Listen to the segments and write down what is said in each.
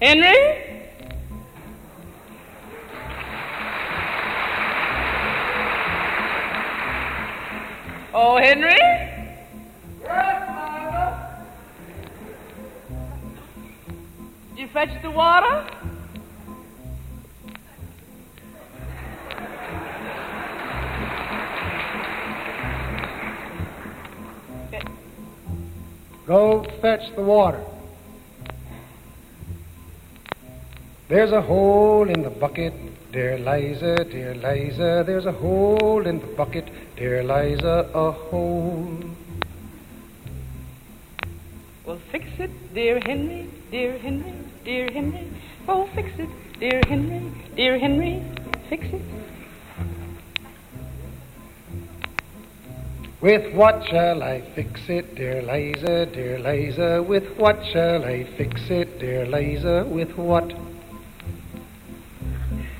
Henry? Oh, Henry? Yes, Mother. Did you fetch the water? Go fetch the water. There's a hole in the bucket, dear Liza, dear Liza. There's a hole in the bucket, dear Liza, a hole. Well, fix it, dear Henry, dear Henry, dear Henry. Oh, fix it, dear Henry, dear Henry, fix it. With what shall I fix it, dear Liza, dear Liza? With what shall I fix it, dear Liza? With what?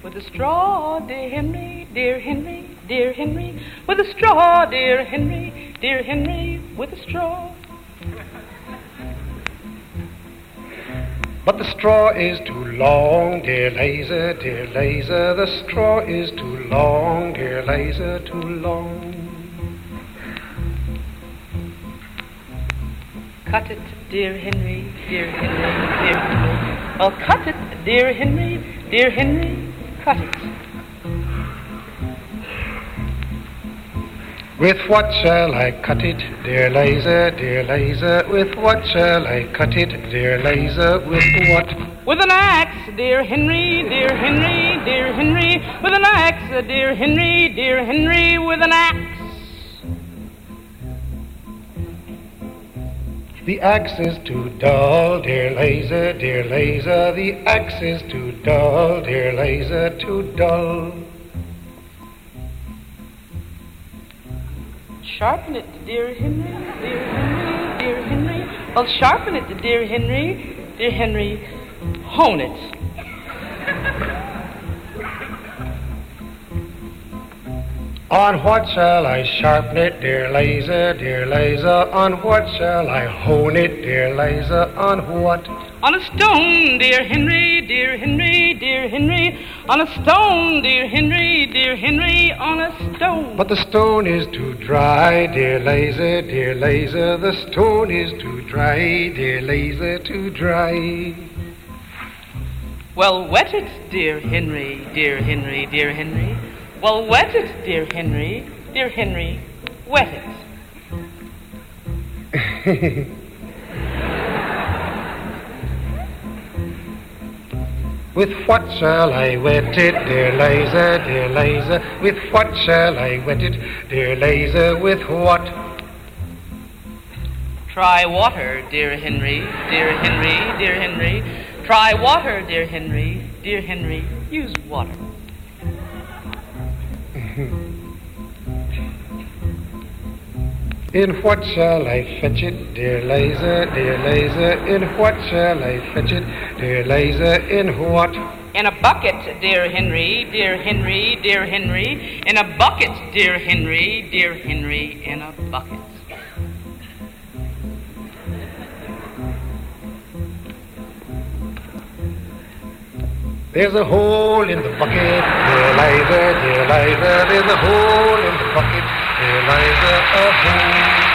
With a straw, dear Henry, dear Henry, dear Henry. With a straw, dear Henry, dear Henry, with a straw. But the straw is too long, dear Liza, dear Liza. The straw is too long, dear Liza, too long. Cut it, dear Henry, dear Henry, dear Henry. Oh, cut it, dear Henry, dear Henry, With what shall I cut it, dear Liza, dear Liza? With what shall I cut it, dear Liza? With what? With an axe, dear Henry, dear Henry, dear Henry. With an axe, dear Henry, dear Henry, with an axe. The axe is too dull, dear Liza, dear Liza. The axe is too dull, dear Liza, too dull. Sharpen it, dear Henry, dear Henry, dear Henry. Well, sharpen it, dear Henry, dear Henry. Hone it. On what shall I sharpen it, dear Liza, dear Liza? On what shall I hone it, dear Liza? On what? On a stone, dear Henry, dear Henry, dear Henry. On a stone, dear Henry, dear Henry, on a stone. But the stone is too dry, dear Liza, dear Liza. The stone is too dry, dear Liza, too dry. Well, wet it, dear Henry, dear Henry, dear Henry. Well, wet it, dear Henry, dear Henry, wet it. With what shall I wet it, dear Liza, dear Liza? With what shall I wet it, dear Liza? With what? Try water, dear Henry, dear Henry, dear Henry. Try water, dear Henry, dear Henry. Use water. Hmm. In what shall I fetch it, dear Liza, dear Liza? In what shall I fetch it, dear Liza? In what? In a bucket, dear Henry, dear Henry, dear Henry. In a bucket, dear Henry, dear Henry, in a bucket. There's a hole in the bucket, dear Liza, dear Liza. There's a hole in the bucket, dear Liza, a hole.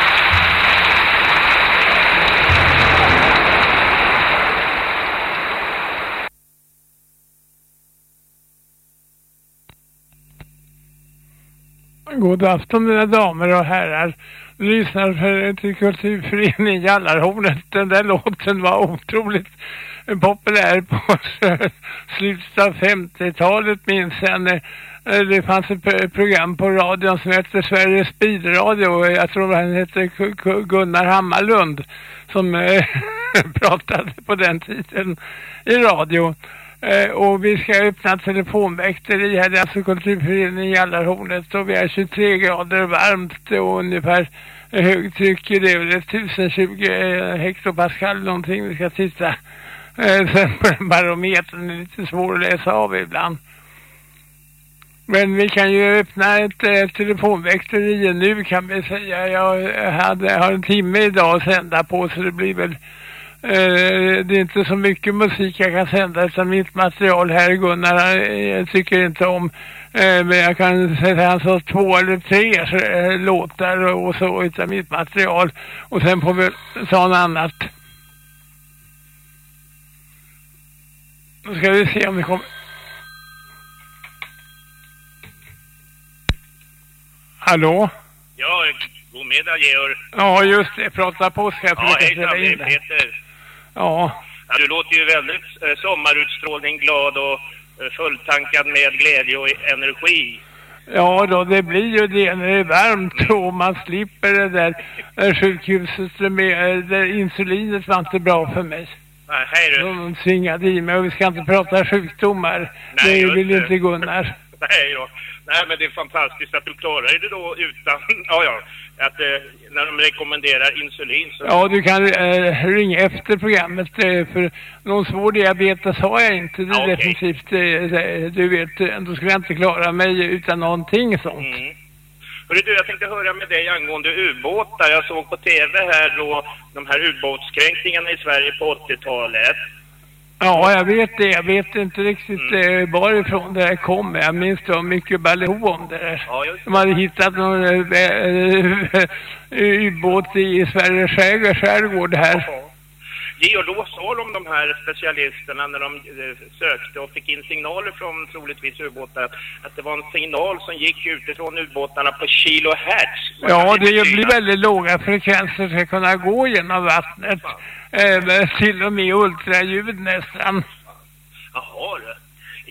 God afton mina damer och herrar. Lyssnar för, till Kulturföreningen Jallarhornet. Den där låten var otroligt populär på slutet av 50-talet minns jag. när eh, Det fanns ett program på radion som hette Sveriges Bilradio. Jag tror han hette Gunnar Hammarlund som eh, pratade på den tiden i radio. Eh, och vi ska öppna telefonväkteri här, det är alltså kulturföreningen Jallarhornet och vi är 23 grader varmt och ungefär högtryck det är väl 1020 eh, hektopascal någonting vi ska titta. Eh, sen barometern är lite svår att läsa av ibland. Men vi kan ju öppna ett, eh, telefonväkteri nu kan vi säga. Jag eh, hade, har en timme idag att sända på så det blir väl Eh, det är inte så mycket musik jag kan sända utan mitt material här Gunnar han, jag tycker inte om eh, men jag kan säga han sa två eller tre så, eh, låtar och så utav mitt material och sen får vi ta något annat. Nu ska vi se om det kommer. Hallå? Ja, god middag Georg. Ja, just det. Prata på ska jag Ja, försöka ställa det är in det. Peter. Ja. Ja, du låter ju väldigt eh, sommarutstrålning, glad och eh, fulltankad med glädje och energi. Ja då, det blir ju det när det är varmt och man slipper det där eh, sjukhuset med där insulinet var inte bra för mig. Nej, hej du. De tvingade i mig och vi ska inte prata sjukdomar. Nej, det vill inte Gunnar. Nej, då. Nej, men det är fantastiskt att du klarar det då utan, ja, ja, att eh, när de rekommenderar insulin så... Ja, du kan eh, ringa efter programmet eh, för någon svår diabetes har jag inte. Det är Ja, okej. definitivt, eh, du vet, eh, då skulle jag inte klara mig utan någonting sånt. Mm. Hörru du, jag tänkte höra med dig angående ubåtar. Jag såg på tv här då de här ubåtskränkningarna i Sverige på 80-talet. Ja, jag vet det. Jag vet inte riktigt Mm. eh, varifrån det här kom. Jag minns det var mycket ballo om det där. Ja, just De hade hittat någon eh, ubåt i Sveriges skärgård här. Ja. Georg, då sa de, de här specialisterna när de eh, sökte och fick in signaler från troligtvis ubåtar att, att det var en signal som gick utifrån ubåtarna på kilohertz. Ja, det blir väldigt låga frekvenser ska kunna gå genom vattnet. Eh, till och med ultraljud nästan. Jaha, du.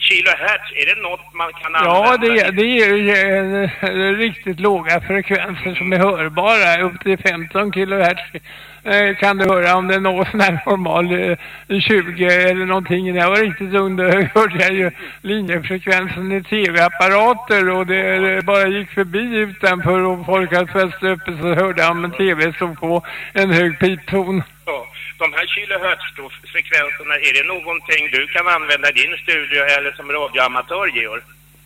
Kilohertz, är det något man kan Ja, använda? det, det är eh, riktigt låga frekvenser som är hörbara. Upp till 15 kilohertz Eh, kan du höra om det är någon sån här normal eh, 20 eller någonting. När jag var riktigt ung då hörde jag ju linjefrekvensen i tv-apparater och det eh, bara gick förbi utanför och folk hade fäst uppe så hörde jag om en tv som på en hög pipton. Ja, de här kilohertz-frekvenserna, är det någonting du kan använda i din studio eller som radioamatör, Georg?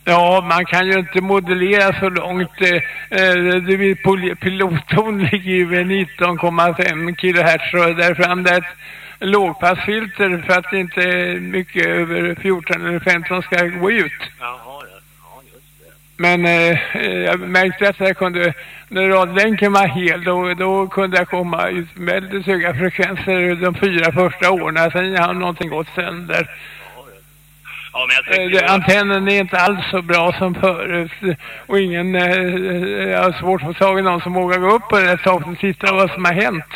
Ja, man kan ju inte modellera så långt. Eh, eh, pilotton ligger ju vid 19,5 kilohertz och därför använder jag ett lågpassfilter för att inte mycket över 14 eller 15 ska gå ut. Jaha, ja. ja just det. Men eh, eh, jag märkte att jag kunde, när radlänken var hel, då, då kunde jag komma ut med väldigt höga frekvenser de fyra första åren. Sen har någonting gått sönder. Ja, Eh, antennen är inte alls så bra som förut. Och ingen, eh, jag har svårt att få tag i någon som vågar gå upp på det taket och titta vad som har hänt.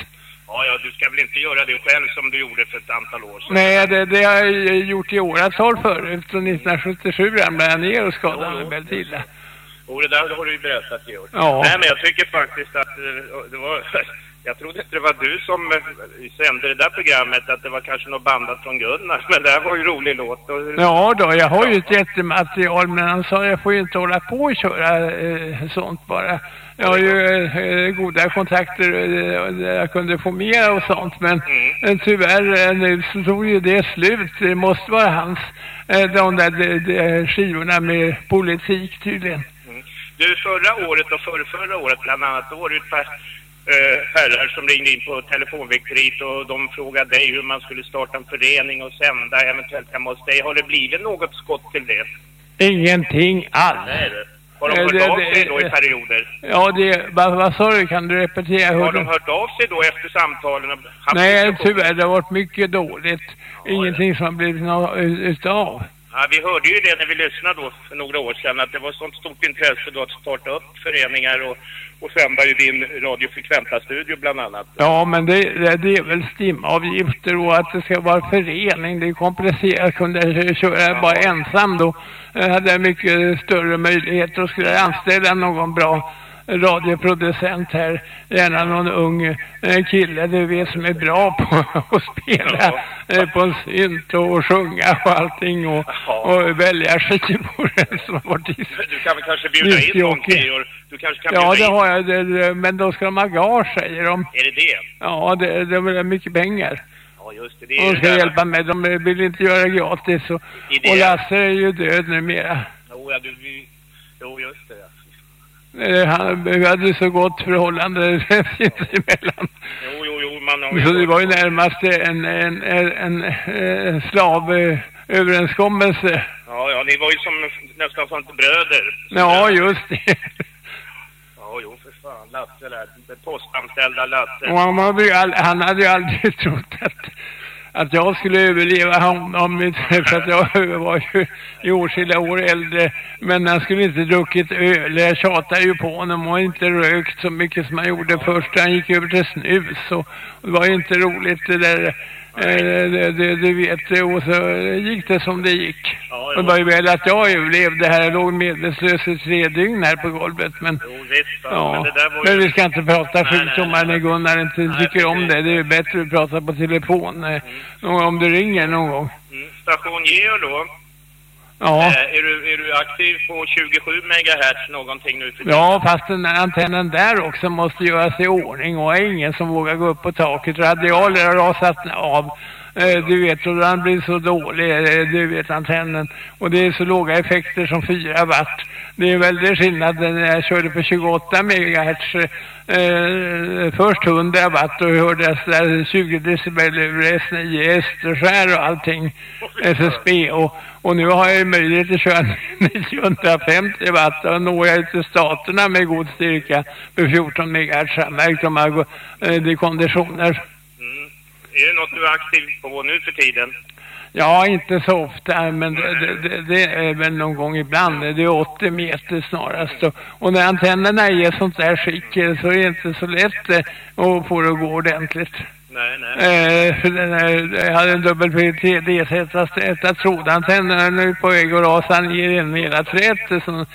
Ja, ja, du ska väl inte göra det själv som du gjorde för ett antal år sedan? Nej, det, det har jag gjort i åratal förut. Och 1977 ramlade jag ner och skadade mig väldigt illa. Jo, det där har du ju berättat, Georg. Ja. Nej, men jag tycker faktiskt att eh, det var... Jag trodde inte det var du som eh, sände det där programmet, att det var kanske något bandat från Gunnar. Men det här var ju rolig låt. Och, Ja då, jag har ju ett jättematerial men han sa jag får ju inte hålla på och köra eh, sånt bara. Jag har ju eh, goda kontakter eh, jag kunde få mer och sånt men Mm. eh, tyvärr eh, nu så tog ju det slut. Det måste vara hans, eh, de där de, de skivorna med politik tydligen. Du, förra året och förra, förra året bland annat, då var det ett par eh, herrar som ringde in på telefonväkteriet och de frågade dig hur man skulle starta en förening och sända eventuellt hemma hos dig. Har det blivit något skott till det? Ingenting alls. Nej. Har de Eh, hört det- av det- sig då i det- perioder? Ja, det, vad, vad sa du? Kan du repetera? Har de hört av sig då efter samtalen? Nej, tyvärr, det har varit mycket dåligt. Ingenting som har blivit något utav. Ja, vi hörde ju det när vi lyssnade då för några år sedan att det var sånt stort intresse då att starta upp föreningar och, och sända i din Radio Frekventa-studio bland annat. Ja, men det, det, det är väl stimavgifter och att det ska vara förening. Det är komplicerat. Kunde jag köra bara ensam då eh, hade jag mycket större möjligheter och skulle anställa någon bra radioproducent här. Gärna någon ung eh, kille du vet som är bra på att spela eh, på en synt och sjunga och allting och, och välja skivor som artist. Du kan väl kanske bjuda in någon. Georg? Du kanske kan Ja, det in? har jag. Det, men då ska de ha gage, säger de. Är det det? Ja, det, det är mycket pengar. Ja, just det. Det är de ska det hjälpa mig. De vill inte göra gratis. Och, och Lasse är ju död numera. Jo, ja, du, vi... jo, just det. Ja. Han vi hade så gott förhållande sinsemellan. Jo, jo, jo, man har Så det var ju närmast en, en, en, en, en slavöverenskommelse. Ja, ja, ni var ju som nästan som bröder. Ja, just det. Ja, jo, för fan. Lasse där. Postanställda Lasse. Och han, hade ju all, han hade ju aldrig trott att, att jag skulle överleva honom för att jag var ju i åtskilliga år äldre. Men han skulle inte druckit öl. Jag tjatade ju på honom och inte rökt så mycket som han gjorde först. Han gick över till snus och det var ju inte roligt det där. Eh, det, det, det vet och så gick det som det gick. Ja, Och det var ju väl att jag överlevde här. Jag låg medvetslös i tre dygn här på golvet. Men Jo, visst. Ja. Men det där var men ju... vi ska inte prata sjukdomar när Gunnar inte Nej, tycker om det. Det är ju bättre att prata på telefon eh, någon- om du ringer någon gång. Mm. Station Geo då. Ja, Eh, är, du, är du aktiv på 27 megahertz någonting nu för ja fast den där antennen där också måste göras i ordning och är ingen som vågar gå upp på taket. Radialer har rasat av. Eh, du vet, och den blir så dålig, eh, du vet antennen. Och det är så låga effekter som 4 watt. Det är en väldig skillnad när jag körde på 28 megahertz. Eh, först 100 watt och hörde där 20 decibel över S9, Österskär och allting. SSB och, och nu har jag ju möjlighet att köra 950 watt och når jag ut till staterna med god styrka för 14 megahertz. Jag har märkt de här gå- eh, det är konditioner. Är det något du är aktiv på nu för tiden? Ja, inte så ofta, men det, det, det, är väl någon gång ibland. Det är 80 meter snarast. Och, och när antennerna är i sånt där skick så är det inte så lätt eh, att få det att gå ordentligt. Nej, nej. Eh, här, jag hade en dubbel PTD-sätta trådantenn den är nu på väg att rasa ner i hela träet. eh, Så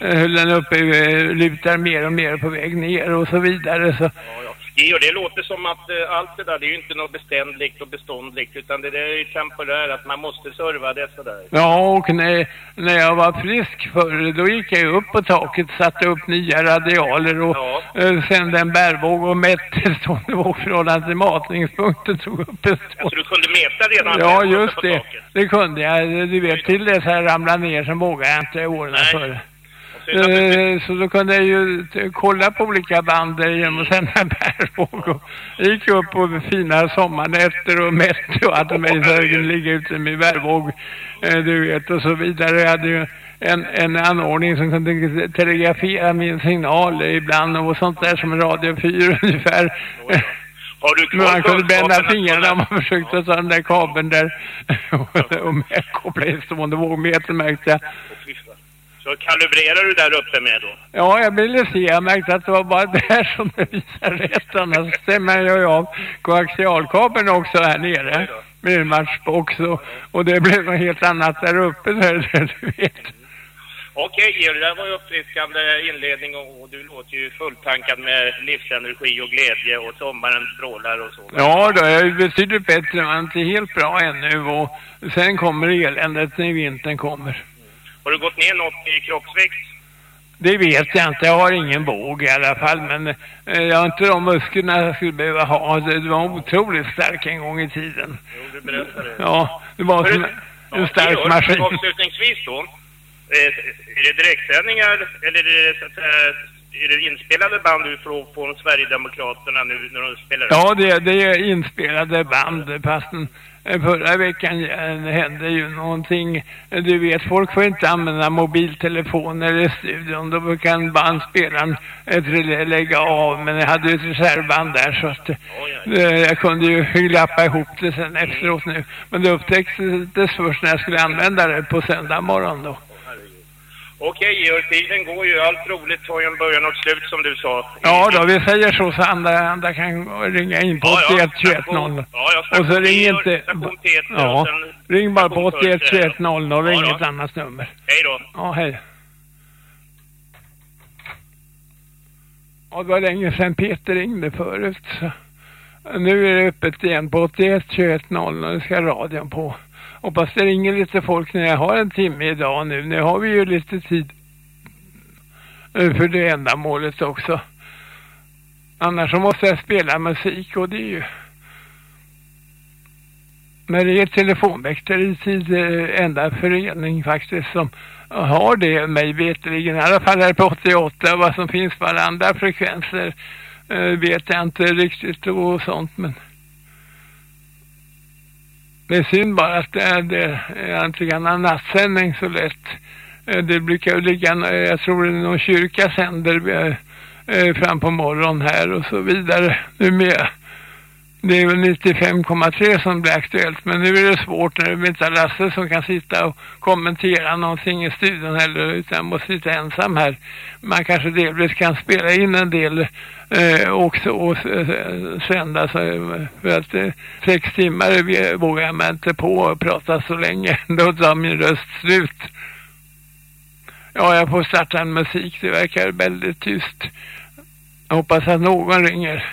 eh, höll den uppe, eh, lutar mer och mer på väg ner och så vidare. Så, Ja, ja. Geo, det låter som att eh, allt det där, det är ju inte något beständigt och beståndligt, utan det där är ju temporärt, att man måste serva det sådär. Ja, och när, när jag var frisk förr, då gick jag upp på taket, satte upp nya radialer och Ja. eh, sände en bärvåg och mätte stående våg förhållande till matningspunkten, tog upp en Så stående. du kunde mäta redan Ja, just det. taket? Det kunde jag. Du vet, till dess jag ramlade ner så vågade jag inte åren Nej. före. Och Så då kunde jag ju kolla på olika band där genom att sända bärvåg. Och jag gick upp på fina sommarnätter och mätte och hade mig jag kunde ligga ute med bärvåg. eh, Du vet, och så vidare. Jag hade ju en, en anordning som kunde telegrafera min signal ibland och sånt där som en radiofyr ungefär. Har du Men man kunde bända fingrarna om man försökte ta den där kabeln där och, och koppla in stående vågmeter märkte jag. Så kalibrerar du där uppe med då? Ja, jag ville se. Jag märkte att det var bara där som det visar rätt. Annars stämmer jag ju av koaxialkabeln också här nere. Med en matchbox och, och det blev något helt annat där uppe. Så här, du vet. Okej, Georg, det där var ju uppfriskande inledning och, och du låter ju fulltankad med livsenergi och glädje och sommaren strålar och så. Ja, då, jag är betydligt bättre. Är inte helt bra ännu. Och sen kommer eländet när vintern kommer. Har du gått ner något i kroppsvikt? Det vet jag inte. Jag har ingen våg i alla fall. Men eh, jag har inte de musklerna jag skulle behöva ha. Det, det var otroligt stark en gång i tiden. Jo, du berättade det. Ja, det var som en stark Georg, maskin. Avslutningsvis då. Eh, är det direktsändningar eller är det, så att, säga, är det inspelade band du får på Sverigedemokraterna nu när de spelar? Ja, det, det är inspelade band. Fastän eh, förra veckan eh, hände ju någonting. Eh, Du vet, folk får inte använda mobiltelefoner i studion. Då kan bandspelaren relä lägga av. Men jag hade ju ett reservband där så att eh, jag kunde ju glappa ihop det sen efteråt nu. Men det upptäcktes först när jag skulle använda det på söndag morgon då. Okej Georg, tiden går ju. Allt roligt har ju en början och ett slut som du sa. Ja då, vi säger så så andra, andra kan ringa in på 81 21 00. Ja, ja, Och så ring inte... Ja, ring bara på station 81 21 00 och Ja, ring ett annat nummer. Hej då. Ja, hej. Ja, det var länge sedan Peter ringde förut. Så. Nu är det öppet igen på 81 21 00 och det ska radion på. Hoppas det ringer lite folk när jag har en timme idag nu. Nu har vi ju lite tid eh, för det ändamålet också. Annars så måste jag spela musik och det är ju... Men det är telefonväktaritid eh, enda förening faktiskt som har det mig vetligen. I alla fall här på 88 vad som finns på alla andra frekvenser eh, vet jag inte riktigt och sånt men det är synd bara att det, det jag inte kan ha nattsändning så lätt. Eh, det brukar ju ligga, eh, jag tror det är någon kyrka sänder eh, fram på morgon här och så vidare. Nu med. Det är väl 95,3 som blir aktuellt men nu är det svårt när det inte är Lasse som kan sitta och kommentera någonting i studion heller utan måste sitta ensam här. Man kanske delvis kan spela in en del eh, också och sända så, för att eh, sex timmar eh, eh, vågar man inte på att prata så länge. Då tar min röst slut. Ja, jag får starta en musik. Det verkar väldigt tyst. Jag hoppas att någon ringer.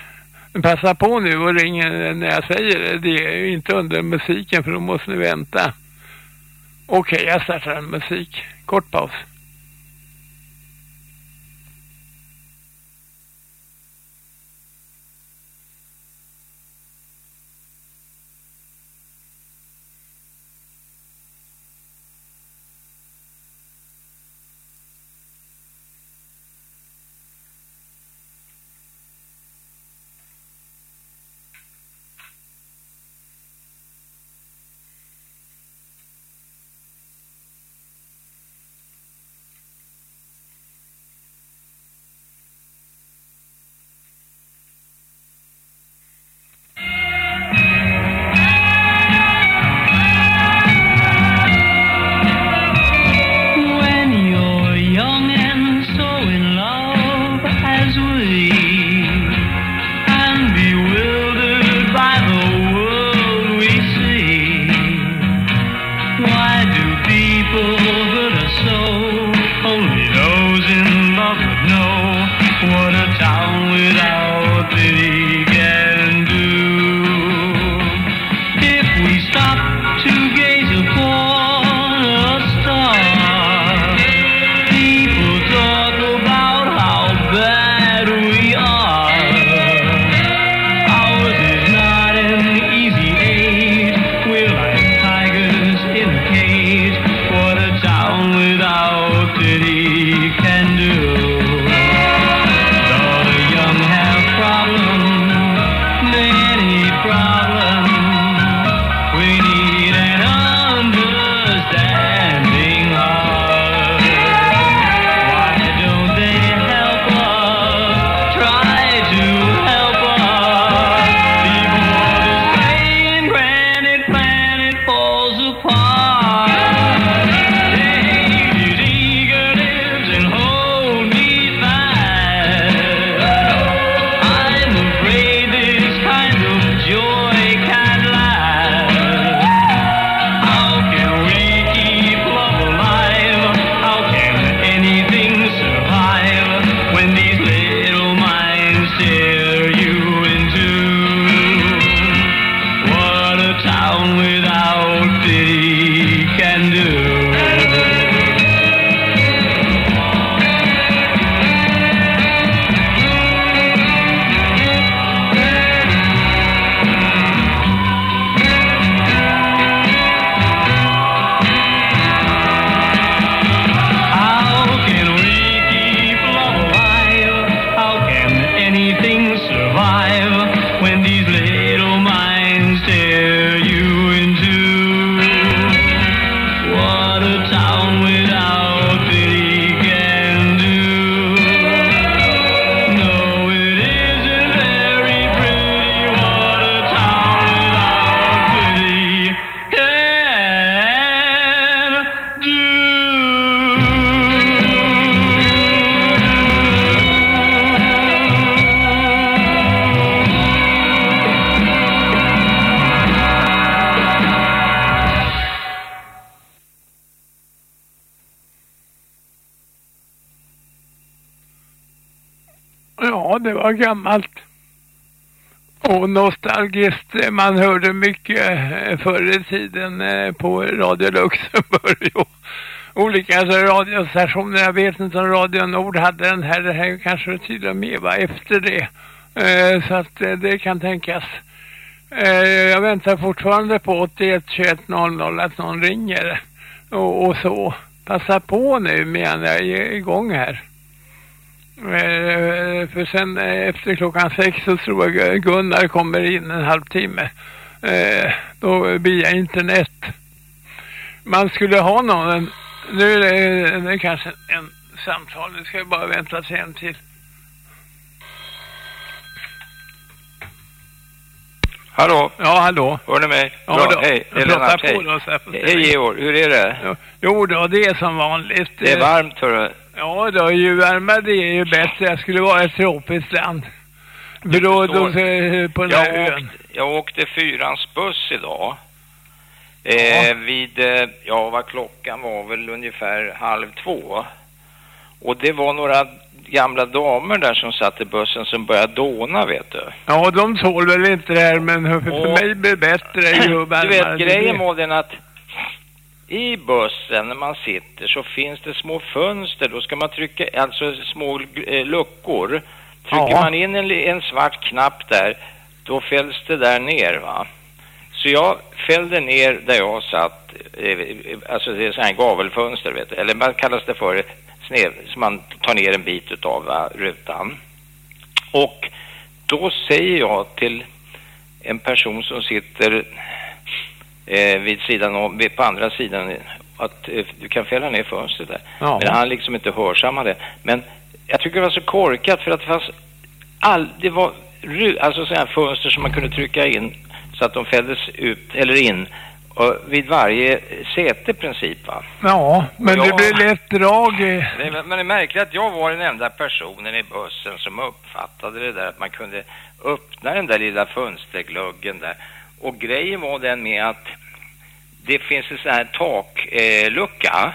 Passa på nu och ring när jag säger det. Det är ju inte under musiken för då måste ni vänta. Okej, okay, jag startar en musik. Kort paus. Gammalt och nostalgiskt. Eh, man hörde mycket eh, förr i tiden eh, på Radio Luxemburg och olika alltså, radiostationer. Jag vet inte om Radio Nord hade den här. Det här kanske till och med var efter det. Så att det kan tänkas. Jag väntar fortfarande på 81 21 00 att någon ringer och, och så. Passa på nu medan jag är igång här. Eh, för sen eh, efter klockan sex så tror jag Gunnar kommer in en halvtimme. Eh, då via internet. Man skulle ha någon, nu är det, kanske en samtal, nu ska jag bara vänta till en till. Hallå, Ja, hallå. hör ni mig? Ja, Bra, då. hej, det är Lennart, hej. Hej. Georg, hur är det? Ja, Jo då, det är som vanligt. Det är varmt hörru. Ja då, ju varmare det är ju bättre. Jag skulle vara ett tropiskt land. För eh, på den här Jag ön. åkte, jag åkte fyrans buss idag. Eh, vid, eh, ja vad klockan var väl ungefär halv två. Och det var några gamla damer där som satt i bussen som började dåna vet du. Ja, de tål väl inte det här, men för, för Och- mig blir det bättre ju Du vet, grejen var den att i bussen när man sitter så finns det små fönster. Då ska man trycka, alltså små eh, luckor. Trycker Ja. man in en, en svart knapp där, då fälls det där ner va. Så jag fällde ner där jag satt, eh, alltså det är sån här gavelfönster vet du, eller vad kallas det för, snev, som man tar ner en bit utav va, rutan. Och då säger jag till en person som sitter eh, vid sidan om, på andra sidan att eh, du kan fälla ner fönstret där. Ja. Men han liksom inte hörsammade. Men jag tycker det var så korkat för att det fanns all, det var alltså sådana här fönster som man kunde trycka in så att de fälldes ut eller in och vid varje säte princip va. Ja, men Ja. det blir lätt drag. Det men det är märkligt att jag var den enda personen i bussen som uppfattade det där att man kunde öppna den där lilla fönstergluggen där. Och grejen var den med att det finns en sån här taklucka. Lucka.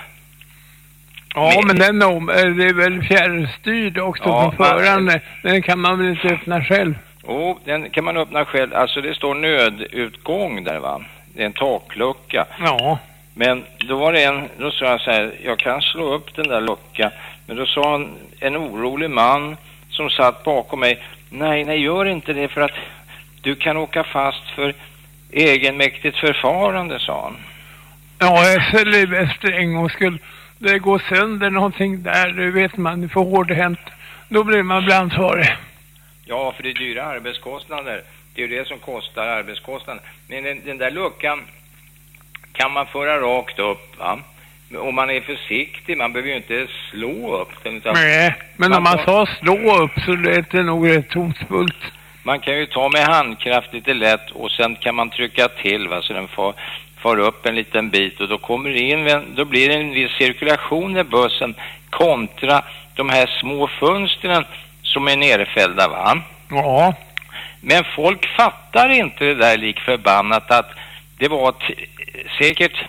Ja, Men- den om, eh, det är väl fjärrstyrd också Ja, från föraren. Den kan man väl inte öppna själv? och den kan man öppna själv. Alltså det står nödutgång där va. Det är en taklucka. Ja. Men då var det en, då sa jag så här, jag kan slå upp den där luckan. Men då sa en, en orolig man som satt bakom mig, nej, nej, gör inte det för att du kan åka fast för egenmäktigt förfarande, sa han. Ja, SL är bäst för en gångs skull. Det går sönder någonting där, det vet man, det får hårdhänt. Då blir man bland ansvarig. Ja, för det är dyra arbetskostnader. Det är ju det som kostar arbetskostnader. Men den, den där luckan kan man föra rakt upp, va? Om man är försiktig, man behöver ju inte slå upp den. Utan Nej, men Man om man sa slå upp så lät det nog rätt hotfullt. Man kan ju ta med handkraft lite lätt och sen kan man trycka till va, så den får, får upp en liten bit och då kommer det in, då blir det en viss cirkulation i bussen kontra de här små fönstren som är nerfällda va. Ja. Men folk fattar inte det där lik förbannat att det var säkert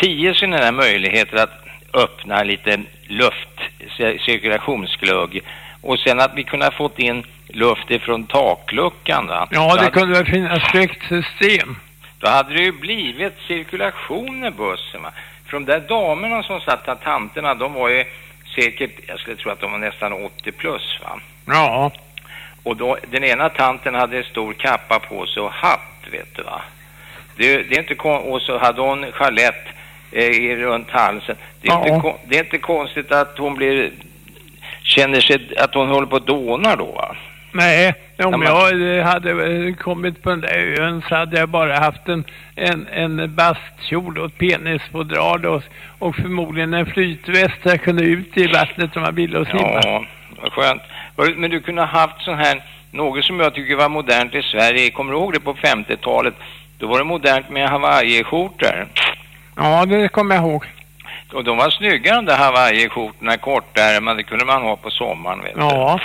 tio sådana här möjligheter att öppna lite luft, cir- cirkulationsglugg och sen att vi kunde ha fått in luft ifrån takluckan va. Ja, det kunde väl finnas fläktsystem. då hade det ju blivit cirkulation i bussen va. För de där damerna som satt där, tanterna, de var ju säkert, jag skulle tro att de var nästan 80 plus va. Ja. Och då, den ena tanten hade en stor kappa på sig och hatt, vet du va. Det, det är inte och så hade hon chalett eh, i- runt halsen. Det är, Ja. inte, det är inte konstigt att hon blir, känner sig, att hon håller på att dåna då va. Nej, om jag hade kommit på den där ön så hade jag bara haft en, en, en bastkjol och ett penisfodral och, och förmodligen en flytväst jag kunde ut i vattnet om jag ville och simma. Ja, vad skönt. Men du kunde ha haft sån här, något som jag tycker var modernt i Sverige. Kommer du ihåg det på 50-talet? Då var det modernt med hawaiiskjortor. Ja, det kommer jag ihåg. Och de var snygga de där hawaiiskjortorna, kortärmade, det kunde man ha på sommaren vet du. Ja.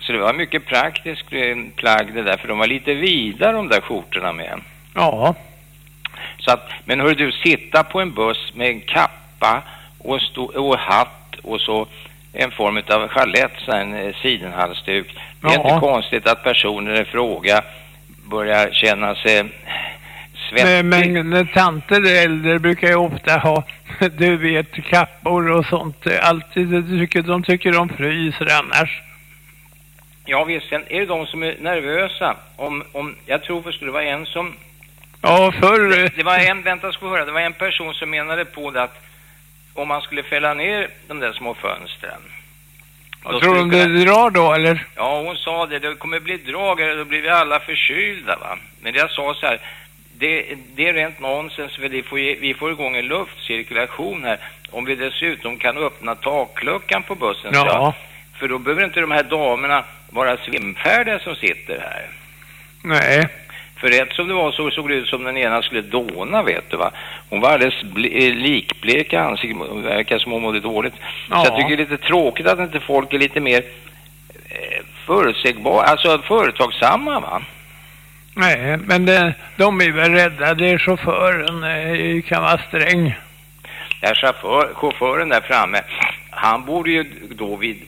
Så det var mycket praktiskt eh, plagg det där, för de var lite vida de där skjortorna med. Ja. Så att, men hör du, sitta på en buss med en kappa och, stå, och hatt och så en form av chalett, här en eh, sidenhalsduk. Det är Ja. inte konstigt att personer i fråga börjar känna sig svettig. Men, men tanter äldre brukar ju ofta ha, du vet, kappor och sånt. Alltid, de tycker, de tycker de fryser annars. Ja visst, sen är det de som är nervösa. Om, om, jag tror först det var en som Ja, förr... eh, Det var en, vänta ska höra, det var en person som menade på det att om man skulle fälla ner de där små fönstren Då Tror skulle du kunna- det drar då eller? Ja, hon sa det. Det kommer bli drag, då blir vi alla förkylda va. Men jag sa så här, det, det är rent nonsens för det får, vi får igång en luftcirkulation här. Om vi dessutom kan öppna takluckan på bussen. så Ja. För då behöver inte de här damerna vara svimfärdiga som sitter här. Nej. För rätt som det var så såg det ut som den ena skulle dåna, vet du va. Hon var alldeles eh, likblek i ansiktet, verkar som hon mådde dåligt. Ja. Så jag tycker det är lite tråkigt att inte folk är lite mer eh, förutsägbara, alltså företagsamma va. Nej, men det, de är väl rädda. Det är chauffören eh, kan vara sträng. Den chaufför, chauffören där framme, han borde ju då vid...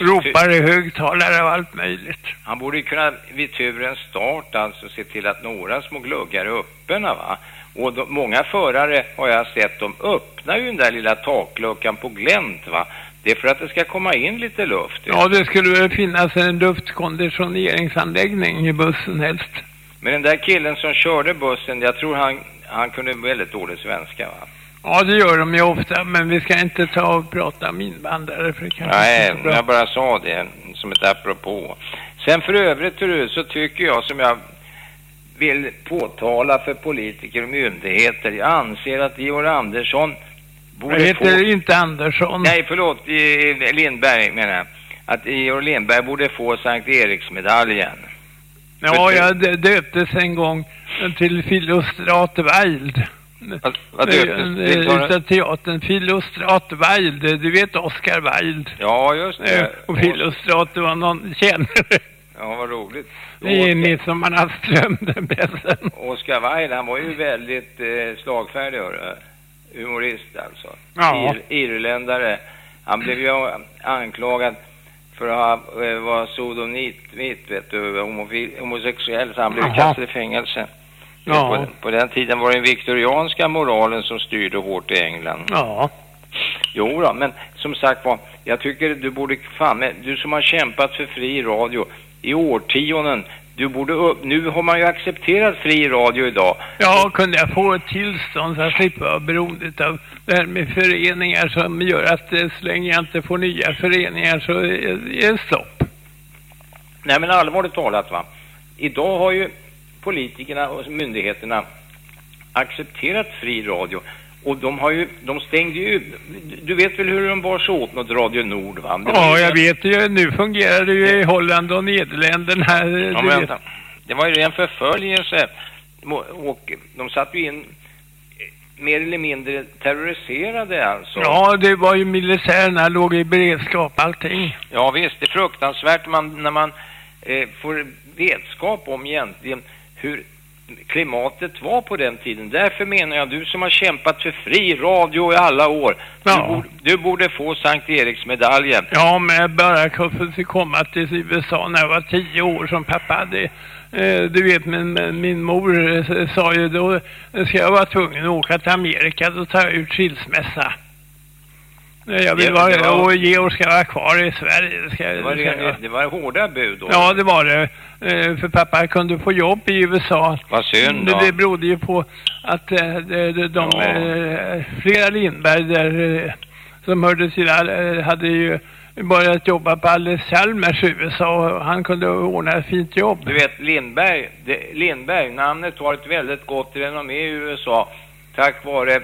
Ropar i högtalare och allt möjligt. Han borde ju kunna vid turens start alltså se till att några små gluggar är öppna va. Och de, många förare har jag sett, de öppnar ju den där lilla takluckan på glänt va. Det är för att det ska komma in lite luft. Ja, det skulle väl finnas en luftkonditioneringsanläggning i bussen helst. Men den där killen som körde bussen, jag tror han, han kunde väldigt dålig svenska va. Ja, det gör de ju ofta, men vi ska inte ta och prata om invandrare för det kanske Nej, inte jag bara sa det som ett apropå. Sen för övrigt du, så tycker jag som jag vill påtala för politiker och myndigheter. Jag anser att Georg Andersson Jag borde heter få... inte Andersson. Nej, förlåt, Lindberg menar jag. Att Georg Lindberg borde få Sankt Eriksmedaljen. Ja, jag dö- döptes en gång till Filostrat Wild. Eh, eh, det? Var- Utav teatern. Filostrat Wild. Du vet Oscar Wilde. Ja, just Eh, det. Och Filostrat, det var någon kännare Ja, vad roligt. i Midsommarnattsdröm, den bästen. Oscar Wilde, han var ju väldigt eh, slagfärdig, hörru. humorist alltså. Ja. Ir irländare. Han blev ju anklagad för att ha, eh, vara sodomit, vet du, homofil, homosexuell, så han blev kastad i fängelse. Ja. På, på den tiden var det den viktorianska moralen som styrde hårt i England. Ja. Jo då, men som sagt var, jag tycker du borde, fan, du som har kämpat för fri radio i årtionden, du borde nu har man ju accepterat fri radio idag. Ja, kunde jag få ett tillstånd så jag slipper vara beroende av det här med föreningar som gör att eh, så länge jag inte får nya föreningar så är det stopp. Nej men allvarligt talat va, idag har ju politikerna och myndigheterna accepterat fri radio. Och de har ju, de stängde ju ut, du vet väl hur de bar sig åt mot Radio Nord va? Det Ja, ju- jag vet ju. Nu fungerar det ju i Holland och Nederländerna. Ja, men vänta. Det var ju ren förföljelse. Och de satt ju in eh, mer eller mindre terroriserade alltså. Ja, det var ju militärerna låg i beredskap allting. Ja visst, det är fruktansvärt man, när man eh, får vetskap om egentligen hur klimatet var på den tiden. Därför menar jag, du som har kämpat för fri radio i alla år, Ja. du, borde, du borde få Sankt Eriksmedaljen. Ja, men jag bara fick komma till USA när jag var tio år som pappa hade. Eh, du vet, min, min mor eh, sa ju då ska jag vara tvungen att åka till Amerika, då tar jag ut skilsmässa. Jag vill vara, det var- och Georg ska vara kvar i Sverige. Det ska, Det var, det det var hårda bud då. Ja, det var det. Eh, För pappa kunde få jobb i USA. Vad synd då. Det, berodde ju på att eh, de, de, de Ja. eh, flera Lindberg där som hörde till hade ju börjat jobba på Alice Chalmers i USA och han kunde ordna ett fint jobb. Du vet, Lindberg, det, Lindberg, namnet har ett väldigt gott renommé i USA. Tack vare...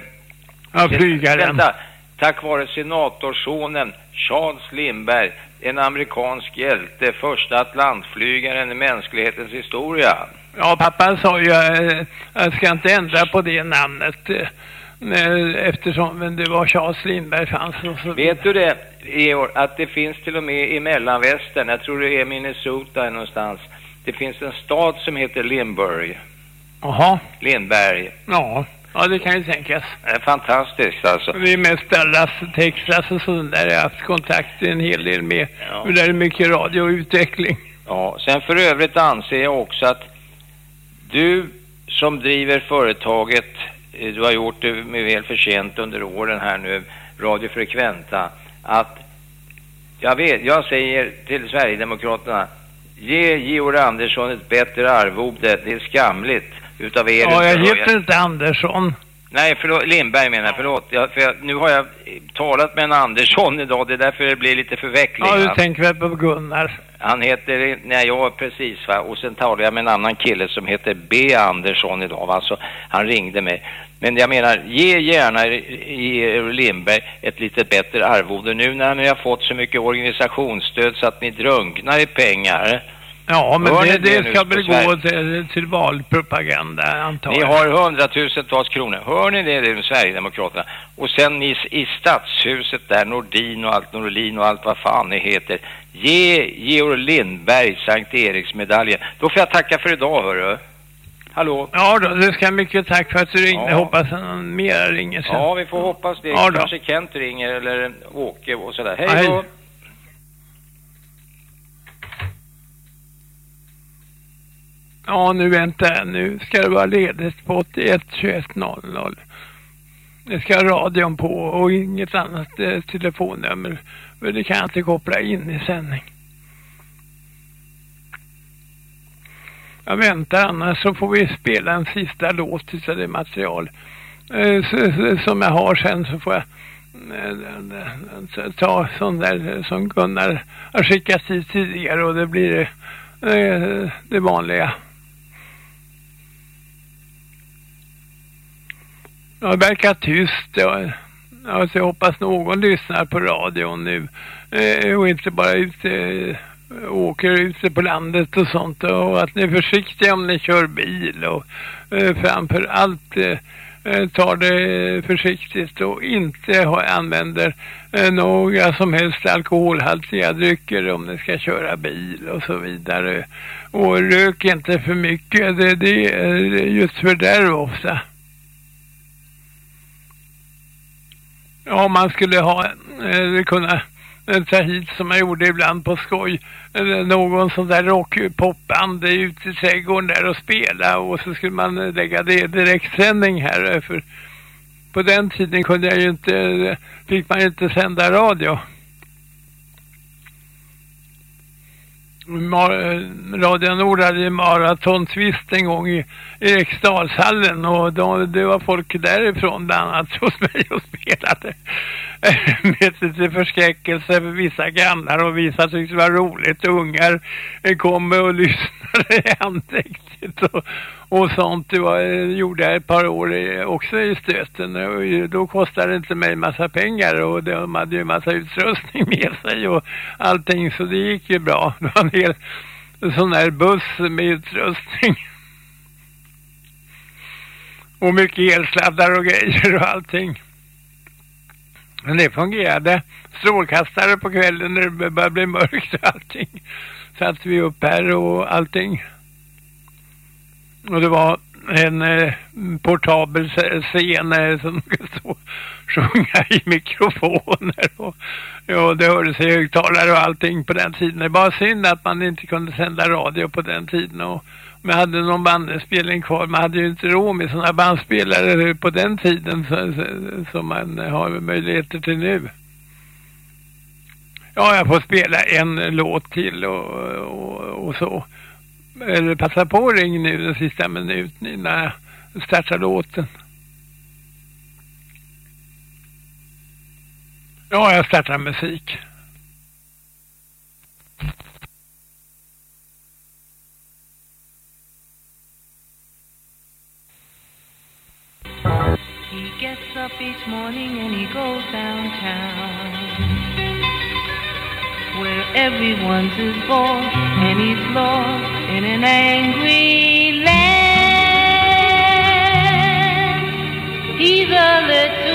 Ja, flygaren. Vänta, tack vare senatorsonen Charles Lindberg, en amerikansk hjälte, första atlantflygaren i mänsklighetens historia. Ja, pappa sa ju eh, jag ska inte ändra på det namnet eh, eh, eftersom det var Charles Lindberg fanns och så Vet du det, Georg, att det finns till och med i mellanvästern, jag tror det är Minnesota någonstans, det finns en stad som heter Lindberg. Jaha, Lindberg. ja. Ja, det kan ju tänkas. Det är fantastiskt alltså. Det är mest Dallas, Texas och där jag har haft kontakt en hel del med. Ja. Där är mycket radioutveckling. Ja, sen för övrigt anser jag också att du som driver företaget, eh, du har gjort det med väl förtjänt under åren här nu, Radio Frekventa, att jag vet, jag säger till Sverigedemokraterna, ge Georg Andersson ett bättre arvode, det är skamligt utav er. Ja, jag heter inte Andersson. Nej, förlåt, Lindberg menar jag, förlåt. Jag, för jag, nu har jag talat med en Andersson idag, det är därför det blir lite förveckling. Ja, du tänker väl på Gunnar? Han heter, nej ja precis va, och sen talade jag med en annan kille som heter B. Andersson idag va, så han ringde mig. Men jag menar, ge gärna Lindberg ett lite bättre arvode nu när ni har fått så mycket organisationsstöd så att ni drunknar i pengar. Ja, men Hör det, det det nu ska väl gå till, till valpropaganda, antar Ni har hundratusentals kronor. Hör ni det, är Sverigedemokraterna? Och sen ni i stadshuset där, Nordin och allt, Norlin och allt vad fan ni heter. Ge Georg Lindberg Sankt Eriksmedaljen. Då får jag tacka för idag, hörru. Hallå? Ja då, det ska mycket tack för att du ringde. Ja. Hoppas att någon mer ringer sen. Ja, vi får hoppas det. Ja då. Kanske Kent ringer eller Åke och sådär. Hej Hej. då! Ja, Ja, nu vänta. Nu ska det vara ledigt på 81 21 00. Det ska ha radion på och inget annat eh, telefonnummer. Men det kan jag inte koppla in i sändning. Jag väntar annars så får vi spela en sista låt utav det material eh, som jag har sen så får jag eh, ta sån där som Gunnar har skickat hit tidigare och det blir eh, eh, det vanliga. Ja, det verkar tyst. Ja. Alltså, jag hoppas någon lyssnar på radion nu eh, och inte bara ute, eh, åker ute på landet och sånt och att ni är försiktiga om ni kör bil och eh, framför allt eh, eh tar det försiktigt och inte ha, använder eh, några som helst alkoholhaltiga drycker om ni ska köra bil och så vidare. Och rök inte för mycket, det, det är just fördärv ofta. Ja, man skulle ha eh, kunna eh, ta hit som jag gjorde ibland på skoj eh, någon sån där rock-popband ute i trädgården där och spela och så skulle man eh, lägga det i direktsändning här eh, för på den tiden kunde jag ju inte eh, fick man ju inte sända radio. Radio Nord hade ju maratontvist en gång i Eriksdalshallen och då, det var folk därifrån bland annat hos mig och spelade. med sin förskräckelse för vissa grannar och vissa tyckte det var roligt ungar kommer kom och lyssnade andäktigt och, och sånt. Det var, eh, gjorde jag ett par år eh, också i stöten och eh, då kostade det inte mig massa pengar och de hade ju massa utrustning med sig och allting så det gick ju bra. Det var en hel sån här buss med utrustning. Och mycket elsladdar och grejer och allting. Men det fungerade. Strålkastare på kvällen när det började bli mörkt och allting. Satte vi upp här och allting. Och det var en eh, portabel scen eh, som kunde stå och sjunga i mikrofoner. Och, ja, det hördes i högtalare och allting på den tiden. Det var synd att man inte kunde sända radio på den tiden. Och om jag hade någon bandspelning kvar, man hade ju inte råd med sådana bandspelare på den tiden som man har möjligheter till nu. Ja, jag får spela en låt till och, och, och så. Eller passa på och ring nu den sista minuten innan jag startar låten. Ja, jag startar musik. He gets up each morning and he goes downtown where everyone's his boss and he's lost in an angry land. He's a little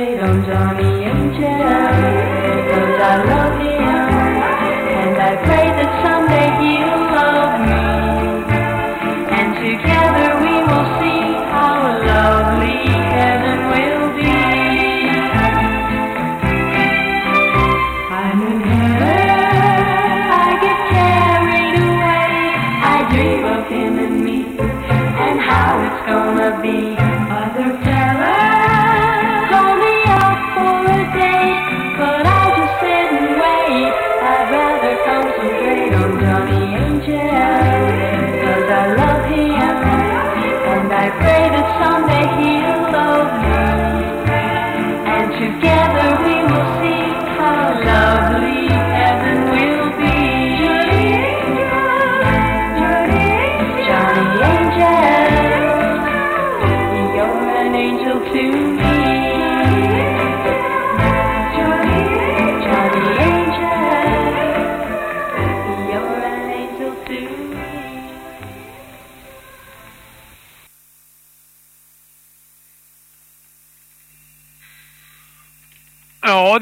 I'm Johnny and Jack.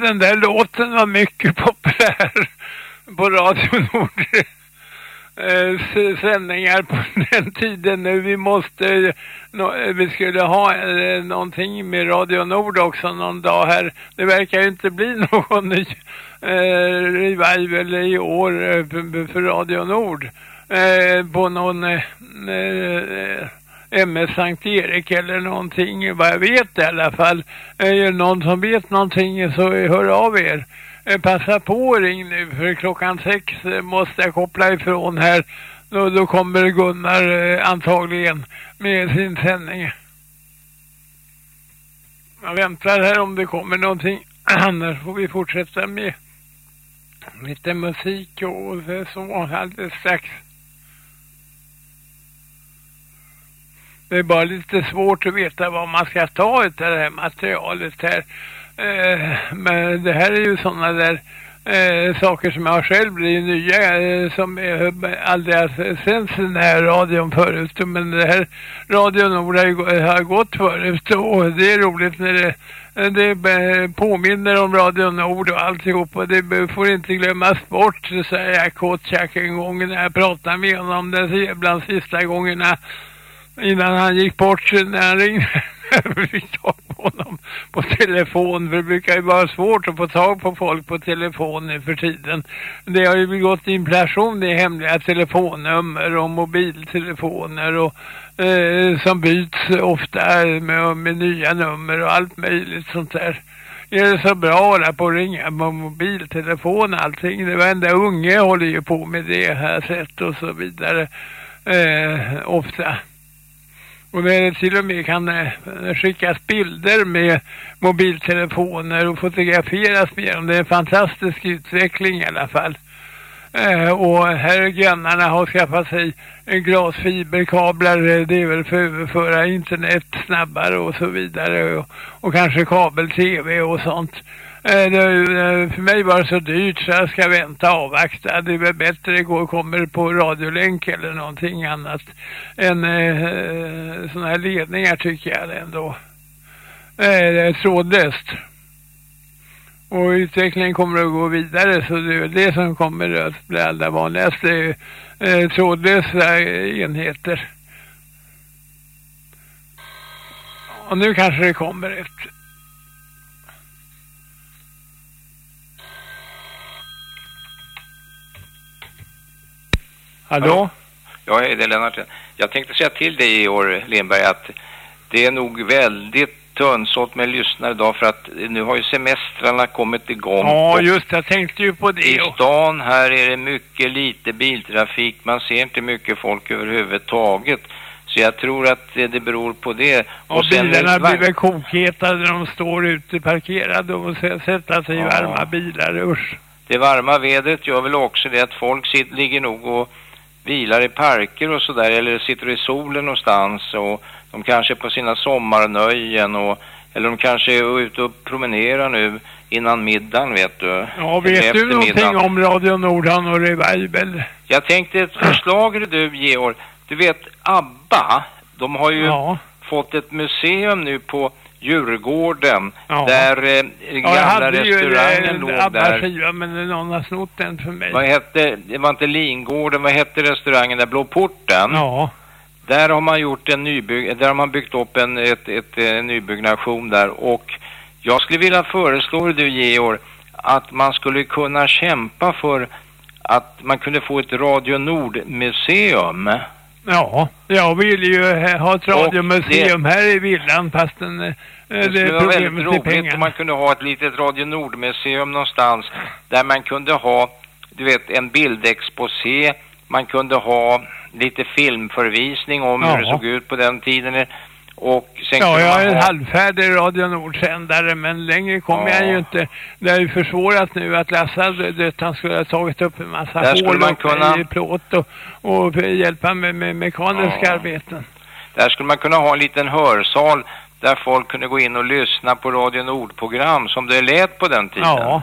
Den där låten var mycket populär på Radio Nord. Eh, s- sändningar på den tiden nu. Vi måste, vi skulle ha eh, någonting med Radio Nord också någon dag här. Det verkar ju inte bli någon ny eh, revival i år eh, för, Radio Nord. Eh, på någon eh, MS Sankt Erik eller någonting, vad jag vet i alla fall. Är det någon som vet någonting så hör av er. Eh, passa på och ring nu för klockan sex eh, måste jag koppla ifrån här. Då, då kommer Gunnar eh, antagligen med sin sändning. Jag väntar här om det kommer någonting. Annars får vi fortsätta med lite musik och så alldeles strax. Det är bara lite svårt att veta vad man ska ta ut av det här materialet här. Eh, men det här är ju sådana där eh, saker som jag själv blir nya eh, som eh, aldrig har sänts i den här radion förut. Men det här Radio Nord har, ju har gått förut och det är roligt när det eh, det påminner om Radio Nord och alltihop och det får inte glömmas bort, säger jag Kotchak en gång när jag pratade med honom den bland sista gångerna innan han gick bort när han ringde. Vi fick tag på honom på telefon för det brukar ju vara svårt att få tag på folk på telefon nu för tiden. Det har ju begått inflation i hemliga telefonnummer och mobiltelefoner och eh, som byts ofta med, med nya nummer och allt möjligt sånt där. Är det så bra att hålla på att ringa på mobiltelefon och allting? Det varenda unge håller ju på med det här sättet och så vidare eh, ofta. Och där det till och med kan eh, skickas bilder med mobiltelefoner och fotograferas med dem. Det är en fantastisk utveckling i alla fall. Eh, och här grannarna har skaffat sig glasfiberkablar. Eh, det är väl för att överföra internet snabbare och så vidare. Och, och kanske kabel-tv och sånt. Eh, eh, för mig var det så dyrt så jag ska vänta och avvakta. Det är väl bättre det går, kommer på radiolänk eller någonting annat än eh, eh sådana här ledningar tycker jag ändå. Eh, det är trådlöst. Och utvecklingen kommer att gå vidare så det är det som kommer att bli allra vanligast. Det är eh, trådlösa enheter. Och nu kanske det kommer ett. Hallå? Ja, hej, det är Lennart. Jag tänkte säga till dig i år, Lindberg, att det är nog väldigt tunnsått med lyssnare idag för att nu har ju semestrarna kommit igång. Ja, Och just. Jag tänkte ju på det. I och- stan här är det mycket lite biltrafik. Man ser inte mycket folk överhuvudtaget. Så jag tror att det, beror på det. Och sen bilarna blir väl kokheta när de står ute parkerade och sä- sätta sig i Ja. varma bilar, usch. Det varma vädret gör väl också det att folk sitter, ligger nog och vilar i parker och sådär eller sitter i solen någonstans och de kanske är på sina sommarnöjen och eller de kanske är ute och promenerar nu innan middagen vet du. Ja, vet du någonting om Radio Nordhan och Revival? Jag tänkte ett förslag du Georg. Du vet ABBA, de har ju Ja. fått ett museum nu på Djurgården. Ja. Där eh, Ja, jag gamla hade ju restaurangen låg där. ABBA-skiva men någon har snott den för mig. Vad hette, det var inte Lingården, vad hette restaurangen där, Blå porten? Ja. Där har man gjort en nybygg, där har man byggt upp en ett, ett, en nybyggnation där och jag skulle vilja föreslå du Georg att man skulle kunna kämpa för att man kunde få ett Radio Nord-museum. Ja, jag vill ju ha- ett radiomuseum här i villan fastän eh, Det det skulle är vara väldigt roligt om man kunde ha ett litet Radio Nord-museum någonstans där man kunde ha, du vet, en bildexposé, man kunde ha lite filmförvisning om hur Ja. det såg ut på den tiden och sen Ja, jag har en ha... halvfärdig Radio Nord-sändare men längre kommer Ja. jag ju inte. Det är ju försvårat nu att hade dött. Han skulle ha tagit upp en massa Där hål man kunna- i plåt och, och hjälpa med, med mekaniska Ja. arbeten. Där skulle man kunna ha en liten hörsal där folk kunde gå in och lyssna på Radio Nord-program som det lät på den tiden. Ja,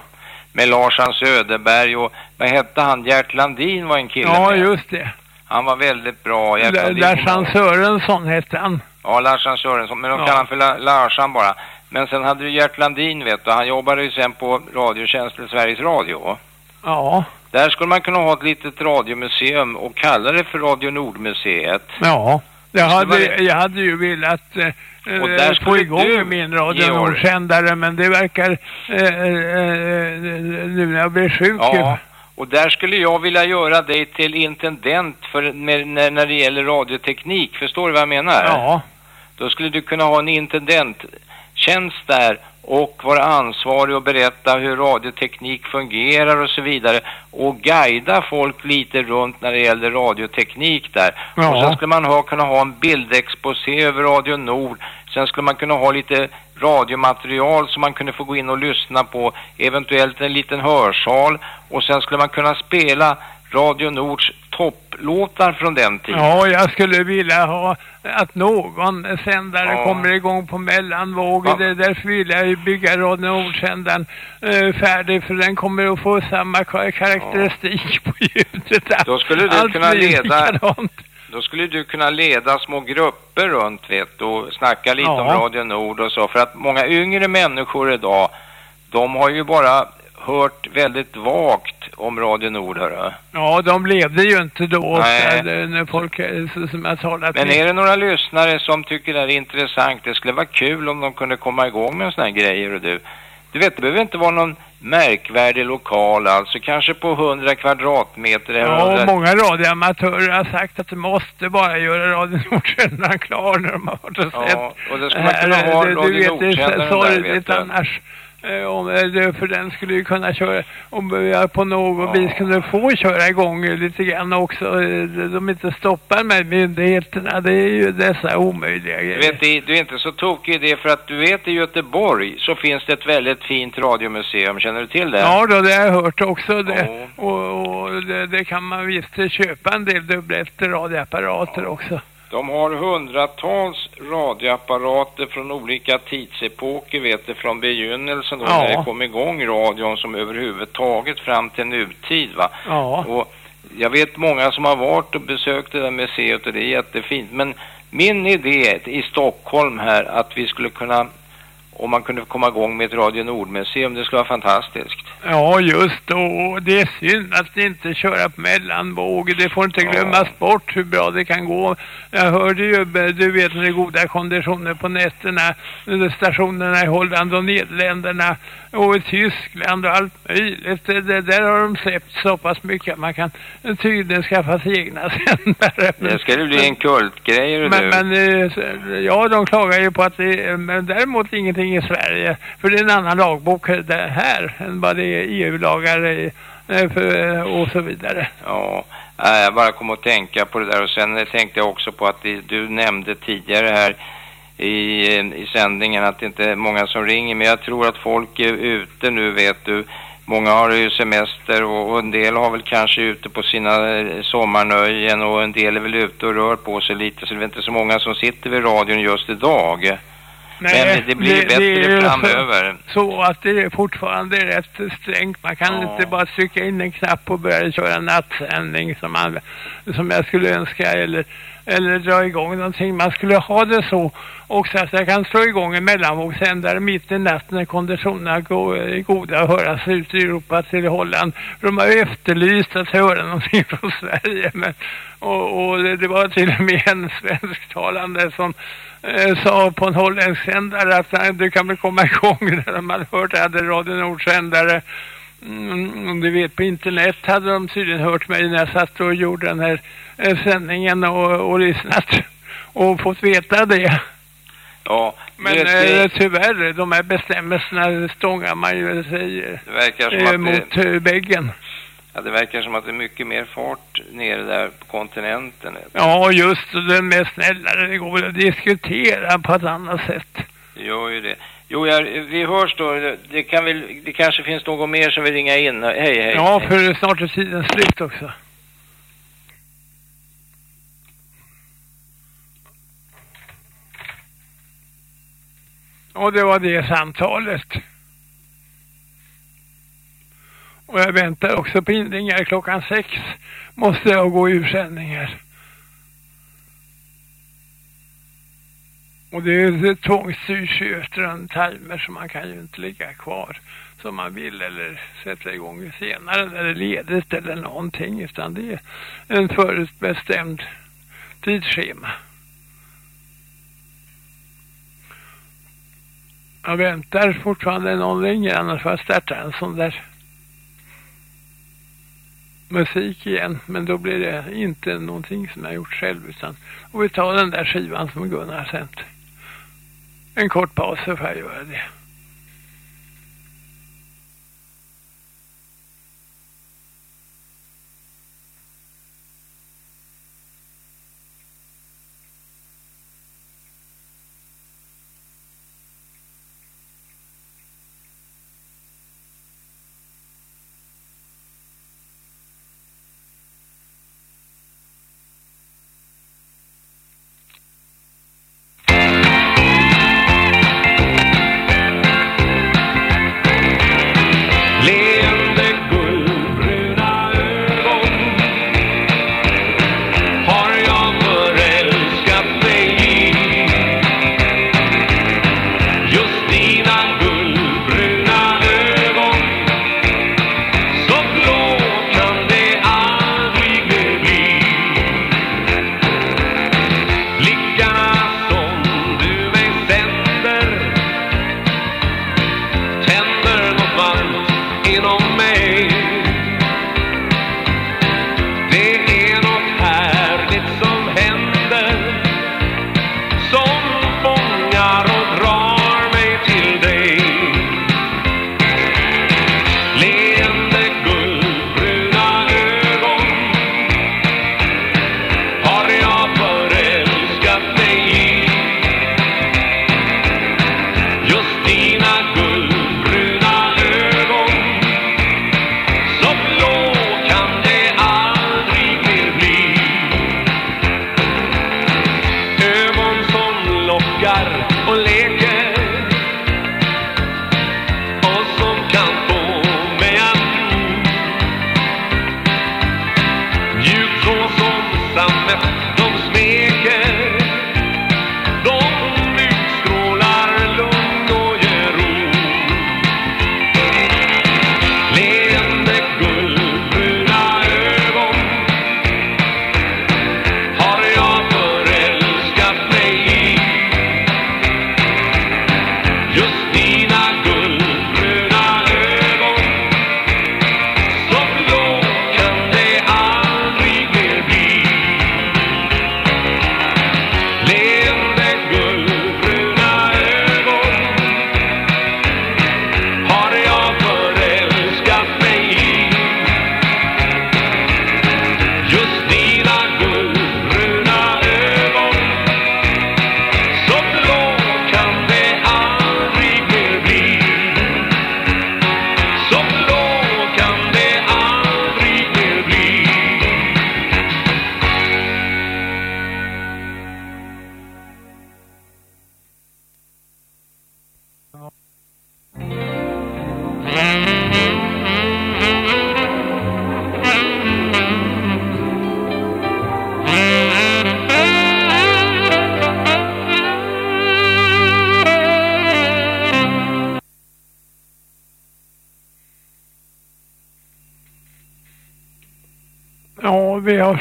Med Lars Söderberg och vad hette han? Gert Landin var en kille ja med. just det. Han var väldigt bra. Larsan Sörensson hette han. Ja, Larsan Sörensson, men de Ja. kallar han för La Larsan bara. Men sen hade du Gert Landin, vet du. Han jobbade ju sen på Radiotjänst Sveriges Radio. Ja, Där skulle man kunna ha ett litet radiomuseum och kalla det för Radio Nordmuseet. ja. Jag hade, jag hade ju velat eh, Och eh, där få igång du, min Radio Nord-sändare men det verkar eh, eh, nu när jag blir sjuk. Ja, och där skulle jag vilja göra dig till intendent för, när, när det gäller radioteknik. Förstår du vad jag menar? ja. Då skulle du kunna ha en intendenttjänst där och vara ansvarig och berätta hur radioteknik fungerar och så vidare och guida folk lite runt när det gäller radioteknik där. Ja. Och sen skulle man ha, kunna ha en bildexposé över Radio Nord. Sen skulle man kunna ha lite radiomaterial som man kunde få gå in och lyssna på, eventuellt en liten hörsal och sen skulle man kunna spela Radio Nords topplåtar från den tiden. Ja, jag skulle vilja ha att någon sändare Ja. kommer igång på mellanvåg. Ja. Det, därför vill jag ju bygga Radio Nord-sändaren eh, färdig för den kommer att få samma ka- karaktäristik på ljudet. Då skulle du Allt kunna leda- likadant. Då skulle du kunna leda små grupper runt vet du, och snacka lite Ja. om Radio Nord och så. För att många yngre människor idag, de har ju bara hört väldigt vagt om Radio Nord, hörru. Ja, de levde ju inte då ofta, eh, när folk eh, som jag talat Men med. är det några lyssnare som tycker det här är intressant? Det skulle vara kul om de kunde komma igång med såna här grejer och du. Du vet, det behöver inte vara någon märkvärdig lokal alltså, kanske på 100 kvadratmeter. eller Ja, 100 och många radioamatörer har sagt att de måste bara göra Radio Nord-sändaren klar när de har varit och sett. Ja, och då skulle man kunna ha det- Radio Du vet, det är sorgligt du. annars. Eh, Om, eh, för den skulle ju kunna köra, om jag på något Ja. vis kunde få köra igång lite grann också. eh, De inte stoppar med myndigheterna, det är ju dessa omöjliga Du grejer. vet, det- du är inte så tokig i det för att du vet i Göteborg så finns det ett väldigt fint radiomuseum, känner du till det? Ja, då, det har jag hört också. Det. Ja. Och, och det, det kan man visst köpa en del dubbletter radioapparater också. De har hundratals radioapparater från olika tidsepoker, vet du, från begynnelsen då Ja. när det kom igång radion som överhuvudtaget fram till nutid va. Ja. Och jag vet många som har varit och besökt det där museet och det är jättefint. Men min idé i Stockholm här att vi skulle kunna, om man kunde komma igång med ett Radio Nord-museum, det skulle vara fantastiskt. Ja, just då. Det är synd att inte köra på mellanvåg. Det får inte glömmas bort hur bra det kan gå. Jag hörde ju, du vet, med goda konditioner på nätterna, stationerna i Holland och Nederländerna och i Tyskland och allt möjligt. Det, det, där har de släppt så pass mycket att man kan tydligen skaffa sig egna sändare. Det ska det bli en kultgrej, du. Men, men eh, ja, de klagar ju på att det men däremot ingenting i Sverige. För det är en annan lagbok det här än vad det är EU-lagar eh, eh, och så vidare. Ja, jag bara kom att tänka på det där och sen tänkte jag också på att det, du nämnde tidigare här i, i sändningen att det inte är många som ringer men jag tror att folk är ute nu vet du. Många har ju semester och, och en del har väl kanske ute på sina eh, sommarnöjen och en del är väl ute och rör på sig lite så det är inte så många som sitter vid radion just idag. Men det blir det- bättre det framöver. Så att det är fortfarande rätt strängt. Man kan Ja. inte bara trycka in en knapp och börja köra nattsändning som, man, som jag skulle önska eller, eller dra igång någonting. Man skulle ha det så också att jag kan slå igång en mellanvågssändare mitt i natten när konditionerna go- är goda och höras ut i Europa till Holland. De har ju efterlyst att höra någonting från Sverige. Men, och, och det, det var till och med en svensktalande som sa på en holländsk sändare att eh, du kan väl komma igång när de hade hört, jag hade Radio Nord-sändare. Mm, om du vet på internet hade de tydligen hört mig när jag satt och gjorde den här eh, sändningen och, och lyssnat och fått veta det. Ja, Men du vet, eh, det, tyvärr, de här bestämmelserna stångar man ju sig det eh, det, mot eh, väggen. Ja, det verkar som att det är mycket mer fart nere där på kontinenten. Ja, just den mest snällare, det går att diskutera på ett annat sätt. Det gör ju det. Jo, jag, vi hörs då. Det- Det, kan väl, det kanske finns någon mer som vill ringa in. Hej, hej. Ja, för snart är tiden slut också. Och det var det samtalet. Och jag väntar också på inringar klockan sex. Måste jag gå ur sändningar. Och det, tvångsstyrs ju efter en timer så man kan ju inte ligga kvar som man vill eller sätta igång senare när det är ledigt eller någonting utan det är en förutbestämd tidsschema. Jag väntar fortfarande någon ringer annars får jag starta en sån där musik igen men då blir det inte någonting som jag gjort själv utan och vi tar den där skivan som Gunnar har sänt. En kort paus så får jag göra det.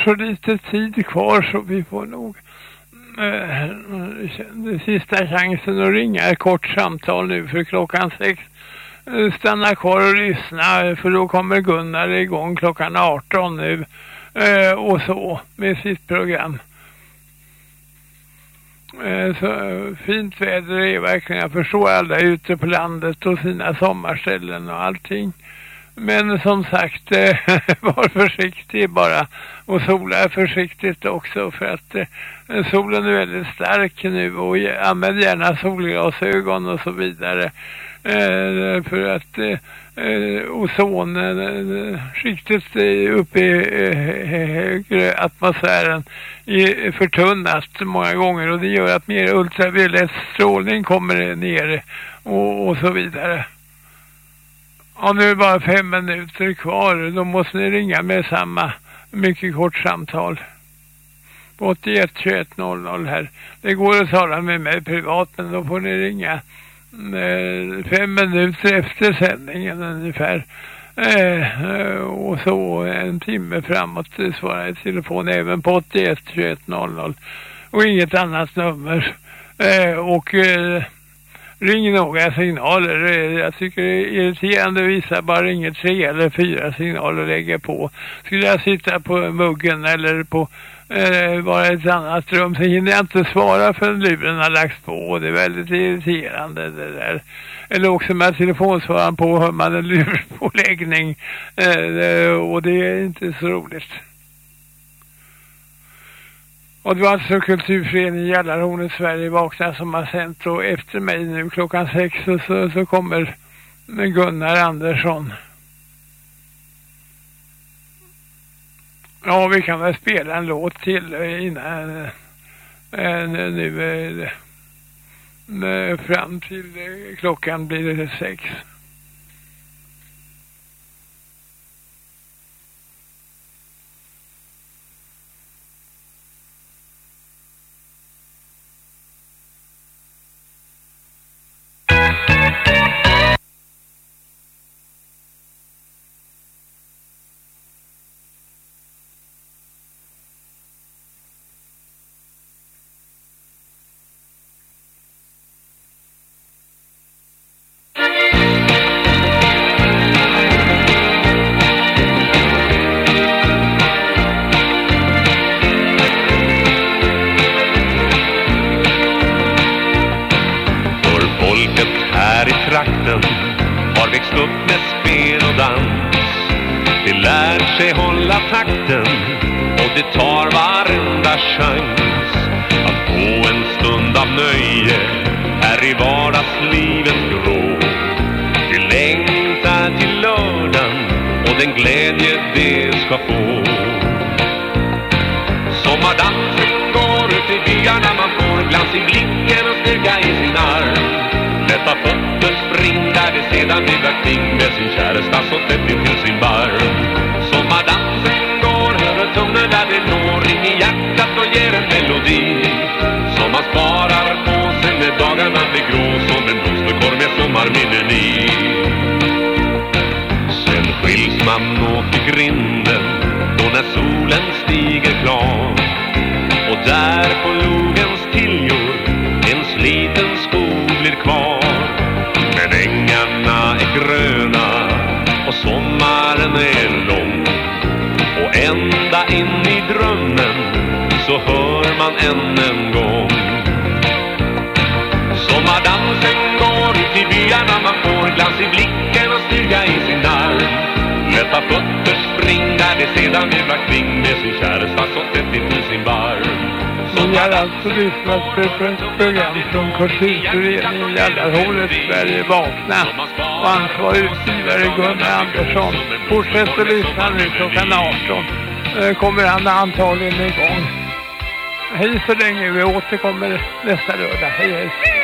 Så lite tid kvar så vi får nog eh, sista chansen att ringa ett kort samtal nu för klockan sex. Eh, stanna kvar och lyssna för då kommer Gunnar igång klockan 18 nu eh, och så med sitt program. Eh, Så fint väder är verkligen, jag förstår alla ute på landet och sina sommarställen och allting. Men som sagt, eh, var försiktig bara. Och sola försiktigt också för att eh, solen är väldigt stark nu och använd gärna solglasögon och så vidare. Eh, för att ozonskiktet uppe i högre atmosfären är förtunnat många gånger och det gör att mer ultraviolett strålning kommer ner och, och så vidare. Ja, nu är det bara fem minuter kvar. Då måste ni ringa med samma mycket kort samtal. På 81 21 00 här. Det går att tala med mig privat men då får ni ringa eh, fem minuter efter sändningen ungefär. Eh, och så en timme framåt svarar svarar i telefon även på 81 21 00. Och inget annat nummer. Eh, och eh, ring några signaler. Jag tycker det är irriterande vissa bara ringer tre eller fyra signaler och lägger på. Skulle jag sitta på muggen eller på eh, bara ett annat rum så hinner jag inte svara förrän luren har lagts på. Det är väldigt irriterande det där. Eller också med telefonsvararen på hör man en lurpåläggning. Eh, och det är inte så roligt. Och det var alltså Kulturföreningen Jallarhornet Sverige vakna som har sänt och efter mig nu klockan sex så, så, så kommer Gunnar Andersson. Ja, vi kan väl spela en låt till eh, innan eh, eh, nu fram till klockan blir det sex. Ända in i drömmen så hör man än en gång. Sommardansen går ut i byarna Man får glans i blicken och styrka i sin arm Lätta fötter spring det de sedan virvlar kring Med sin käresta så tätt i ni har alltså lyssnat på ett program från Kulturföreningen Gällarhålet Sverige vakna och ansvarig utgivare Gunnar Andersson. Fortsätt att lyssna nu klockan 18. Kommer han antagligen igång. Hej så länge, vi återkommer nästa lördag. Hej hej.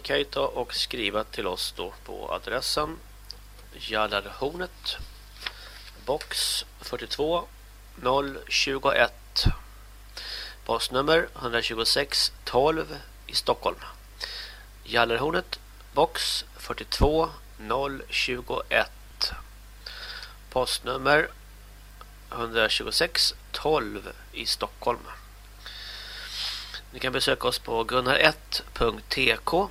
Ni kan ju ta och skriva till oss då på adressen Jallarhornet box 42 021 postnummer 126 12 i Stockholm. Jallarhornet box 42 021 postnummer 126 12 i Stockholm. Ni kan besöka oss på gunnar1.tk.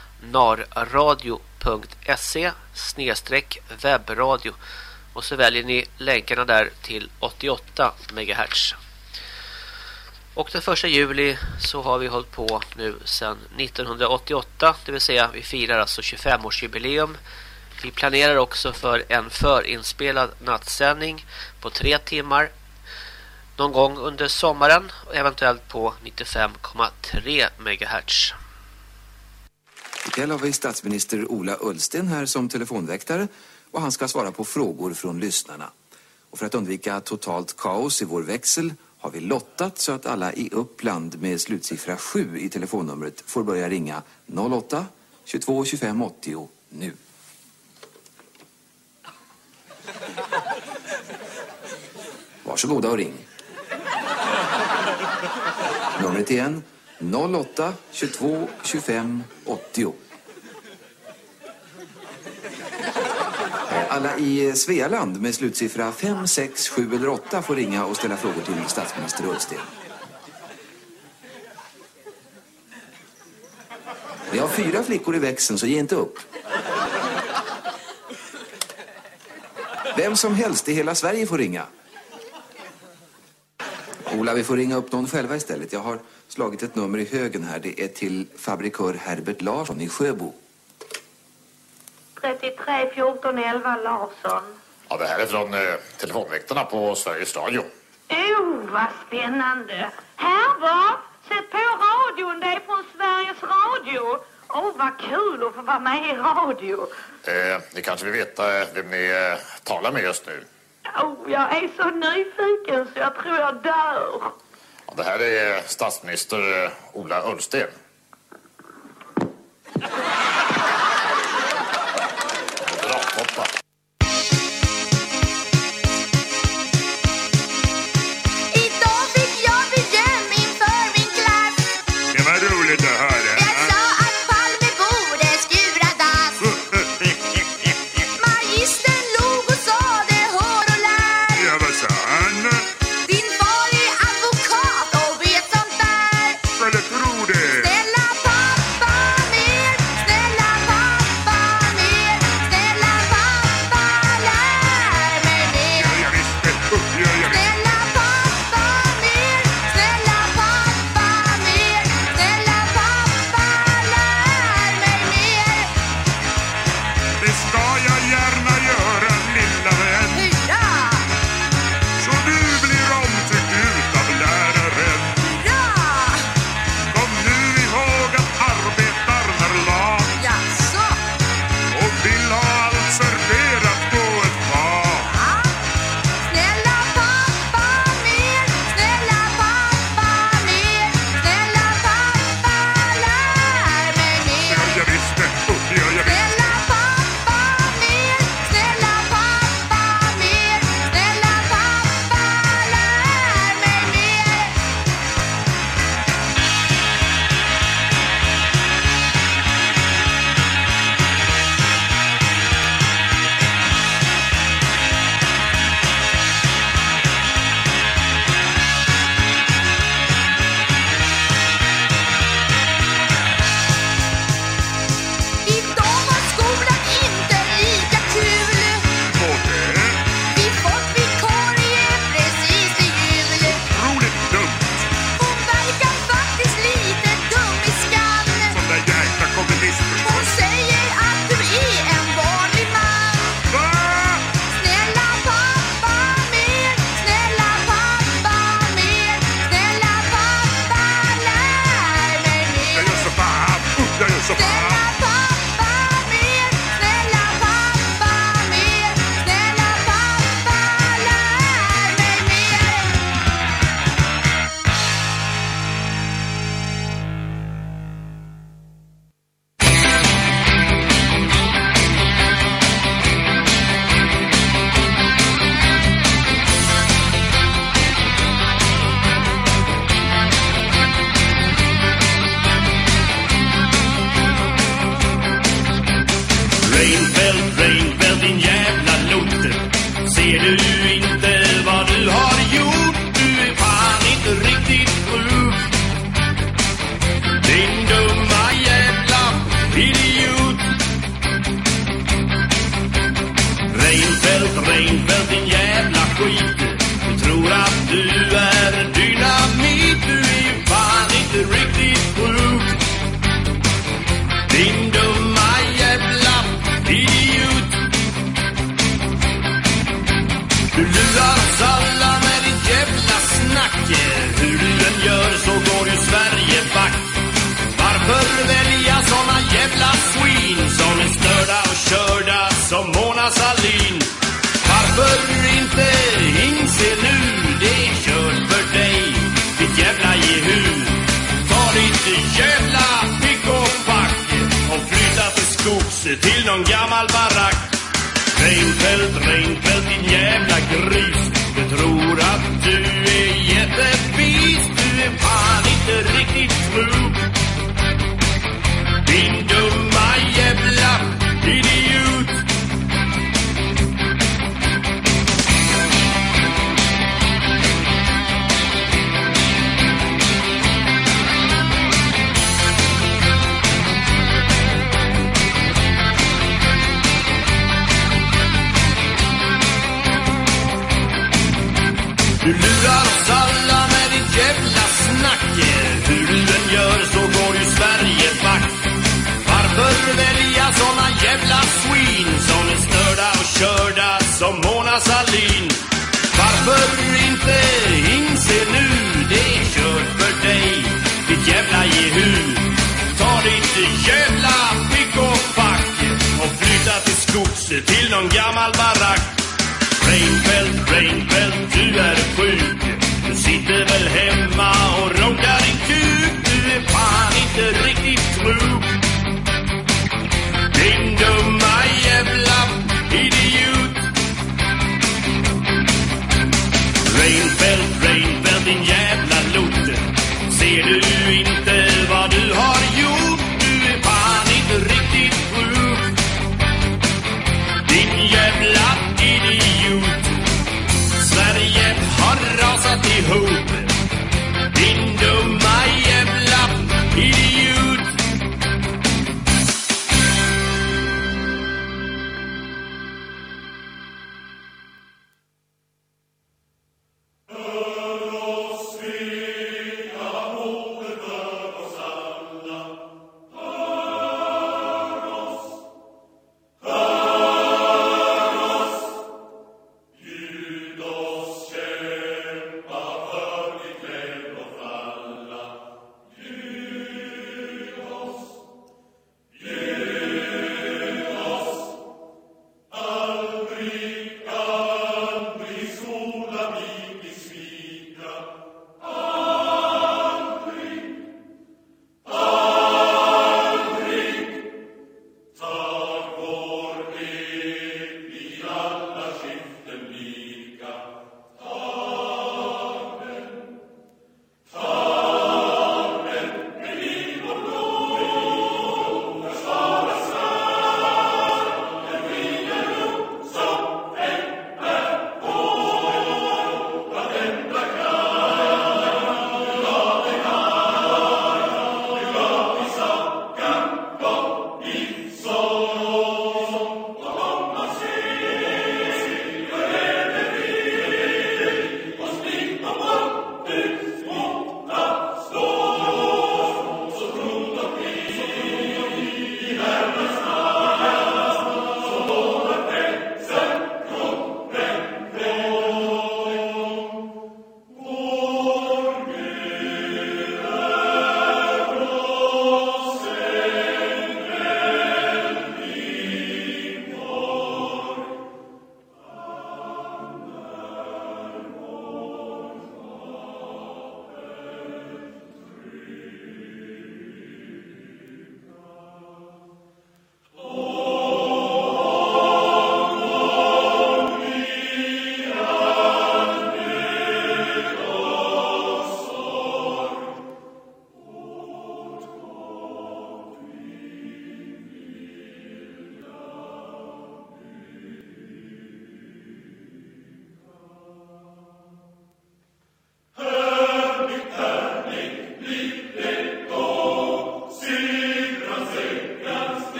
narradio.se webbradio och så väljer ni länkarna där till 88 MHz. Och den första juli så har vi hållit på nu sedan 1988, det vill säga vi firar alltså 25-årsjubileum. Vi planerar också för en förinspelad nattsändning på tre timmar någon gång under sommaren och eventuellt på 95,3 MHz. Ikväll har vi statsminister Ola Ullsten här som telefonväktare och han ska svara på frågor från lyssnarna. Och för att undvika totalt kaos i vår växel har vi lottat så att alla i Uppland med slutsiffra 7 i telefonnumret får börja ringa 08 22 25 80 nu. Varsågoda och ring. Numret igen 08 22 25 80. Alla i Svealand med slutsiffra 5, 6, 7 eller 8 får ringa och ställa frågor till statsminister Ullsten. Vi har fyra flickor i växeln så ge inte upp. Vem som helst i hela Sverige får ringa. Ola, vi får ringa upp någon själva istället. Jag har slagit ett nummer i högen här. Det är till fabrikör Herbert Larsson i Sjöbo. 33 14 11 Larsson. Ja, det här är från eh, telefonväktarna på Sveriges Radio. Oh, vad spännande. Herbert, sätt på radion. Det är från Sveriges Radio. Åh, oh, vad kul att få vara med i radio. Eh, ni kanske vill veta eh, vem ni eh, talar med just nu? Oh, jag är så nyfiken så jag tror jag dör. Det här är statsminister eh, Ola Ullsten. Moderattoppar.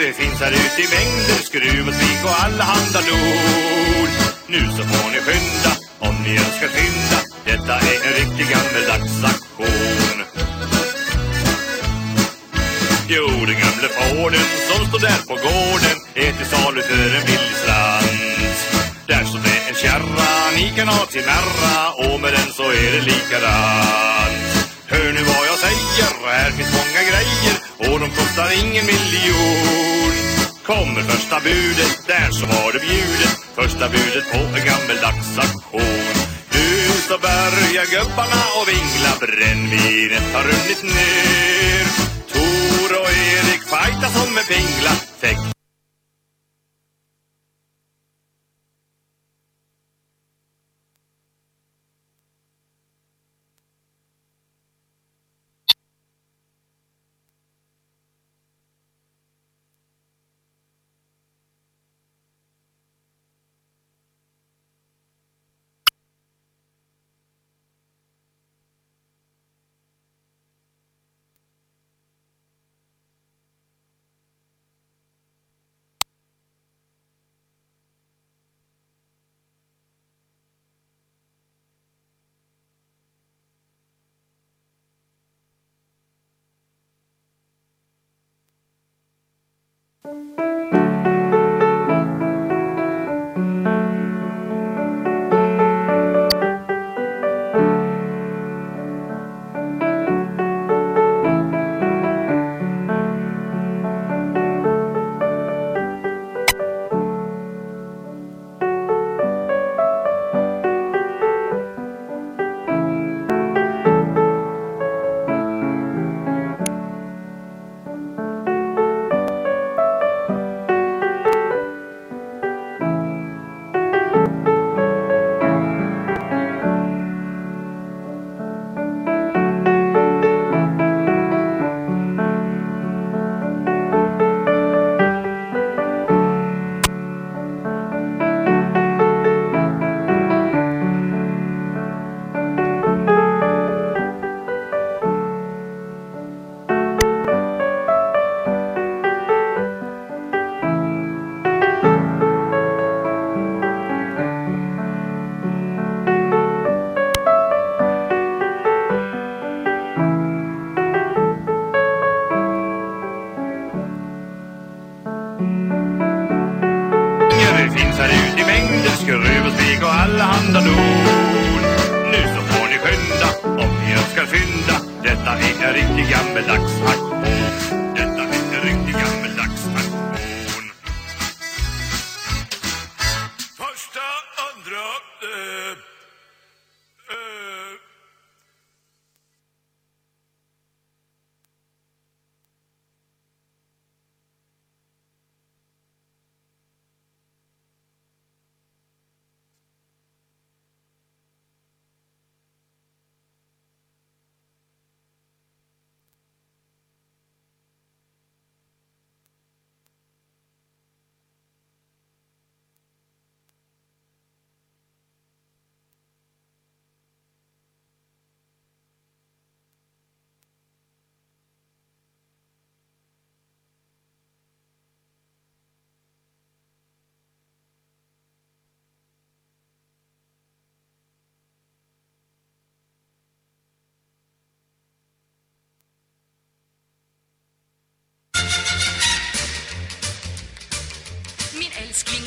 Det finns här ute i mängder, skruv och spik och alla handa. Nu så får ni skynda om ni önskar fynda, detta är en riktig gammeldags aktion. Jo, den gamle fåren som står där på gården är till salu för en billig slant. Där står det en kärra, ni kan ha till märra och med den så är det likadant. Hör nu vad jag säger, här finns många grejer och de kostar ingen miljon. Kommer första budet, där så var det bjudet, första budet på en gammeldags auktion. Nu så börjar gubbarna och vingla, brännvinet har runnit ner. Tor och Erik fajtas som en pingla, Música skruv och allehanda alla don. Nu så får ni skynda om ni önskar fynda. Detta är en riktig gammeldags aktion.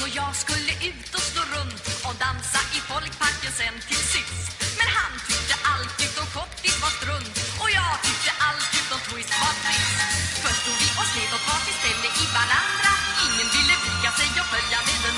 Och jag skulle ut och slå runt och dansa i folkparken sen till sist. Men han tyckte allt utom schottis var strunt och jag tyckte allt utom twist var trist. Först stod vi och slet åt varsitt ställe i varandra. Ingen ville vika sig och följa med den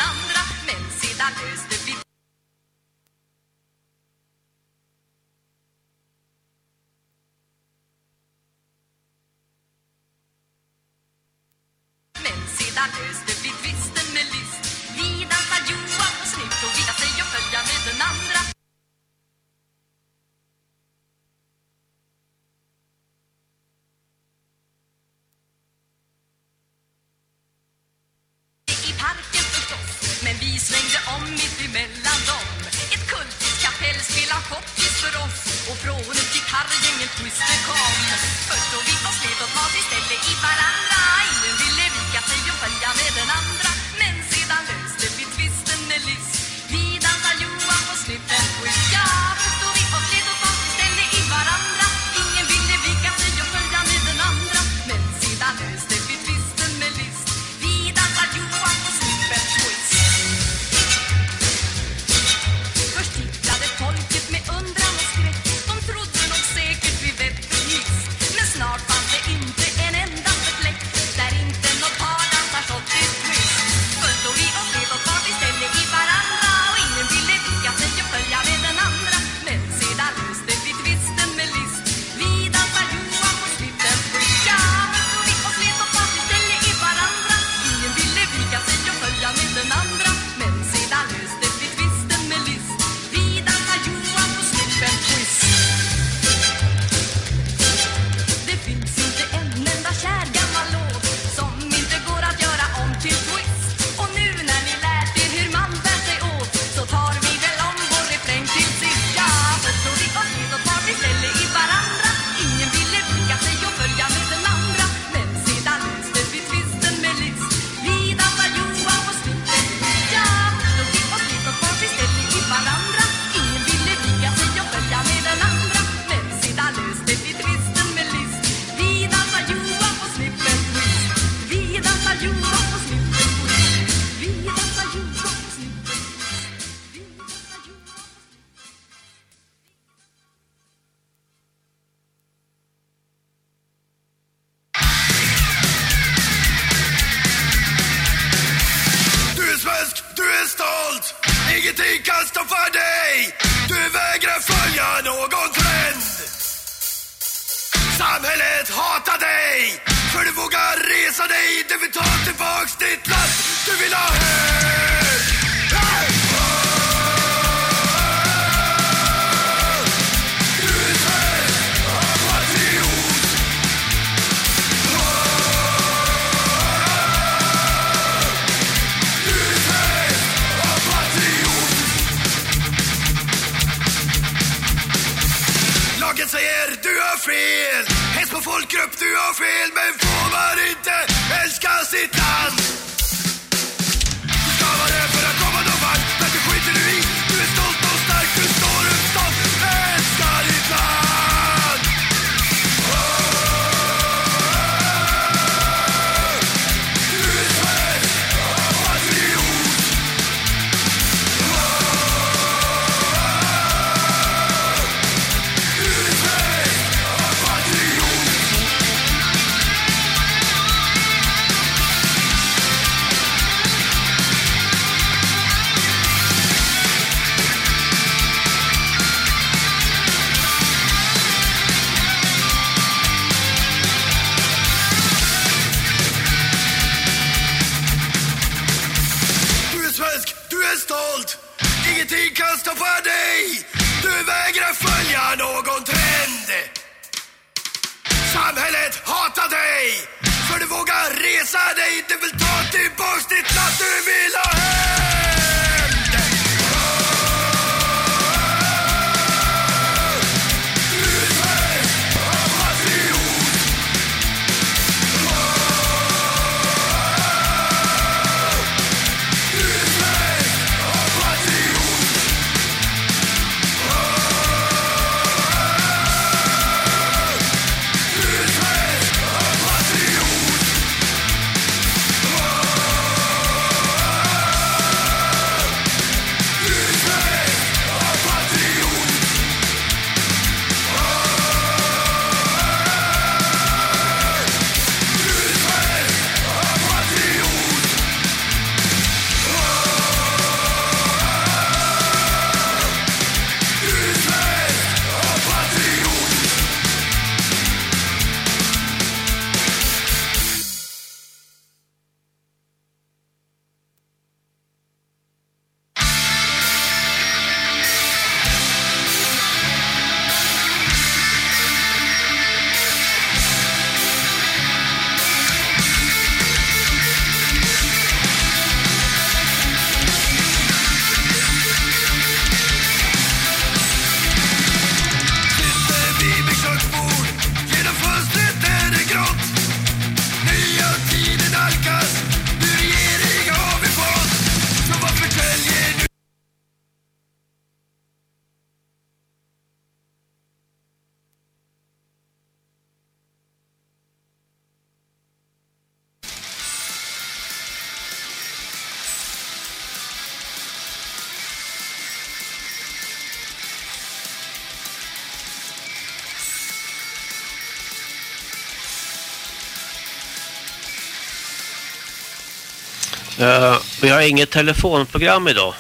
Uh, vi har inget telefonprogram idag.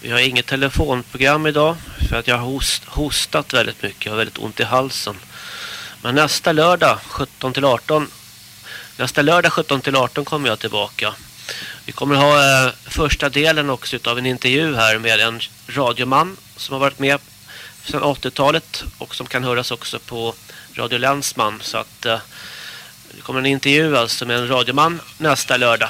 Vi har inget telefonprogram idag för att jag har host, hostat väldigt mycket. Jag har väldigt ont i halsen. Men nästa lördag 17 till 18 nästa lördag 17 till 18 kommer jag tillbaka. Vi kommer ha uh, första delen också av en intervju här med en radioman som har varit med sedan 80-talet och som kan höras också på Radio Länsman så att uh, det kommer en intervju alltså med en radioman nästa lördag.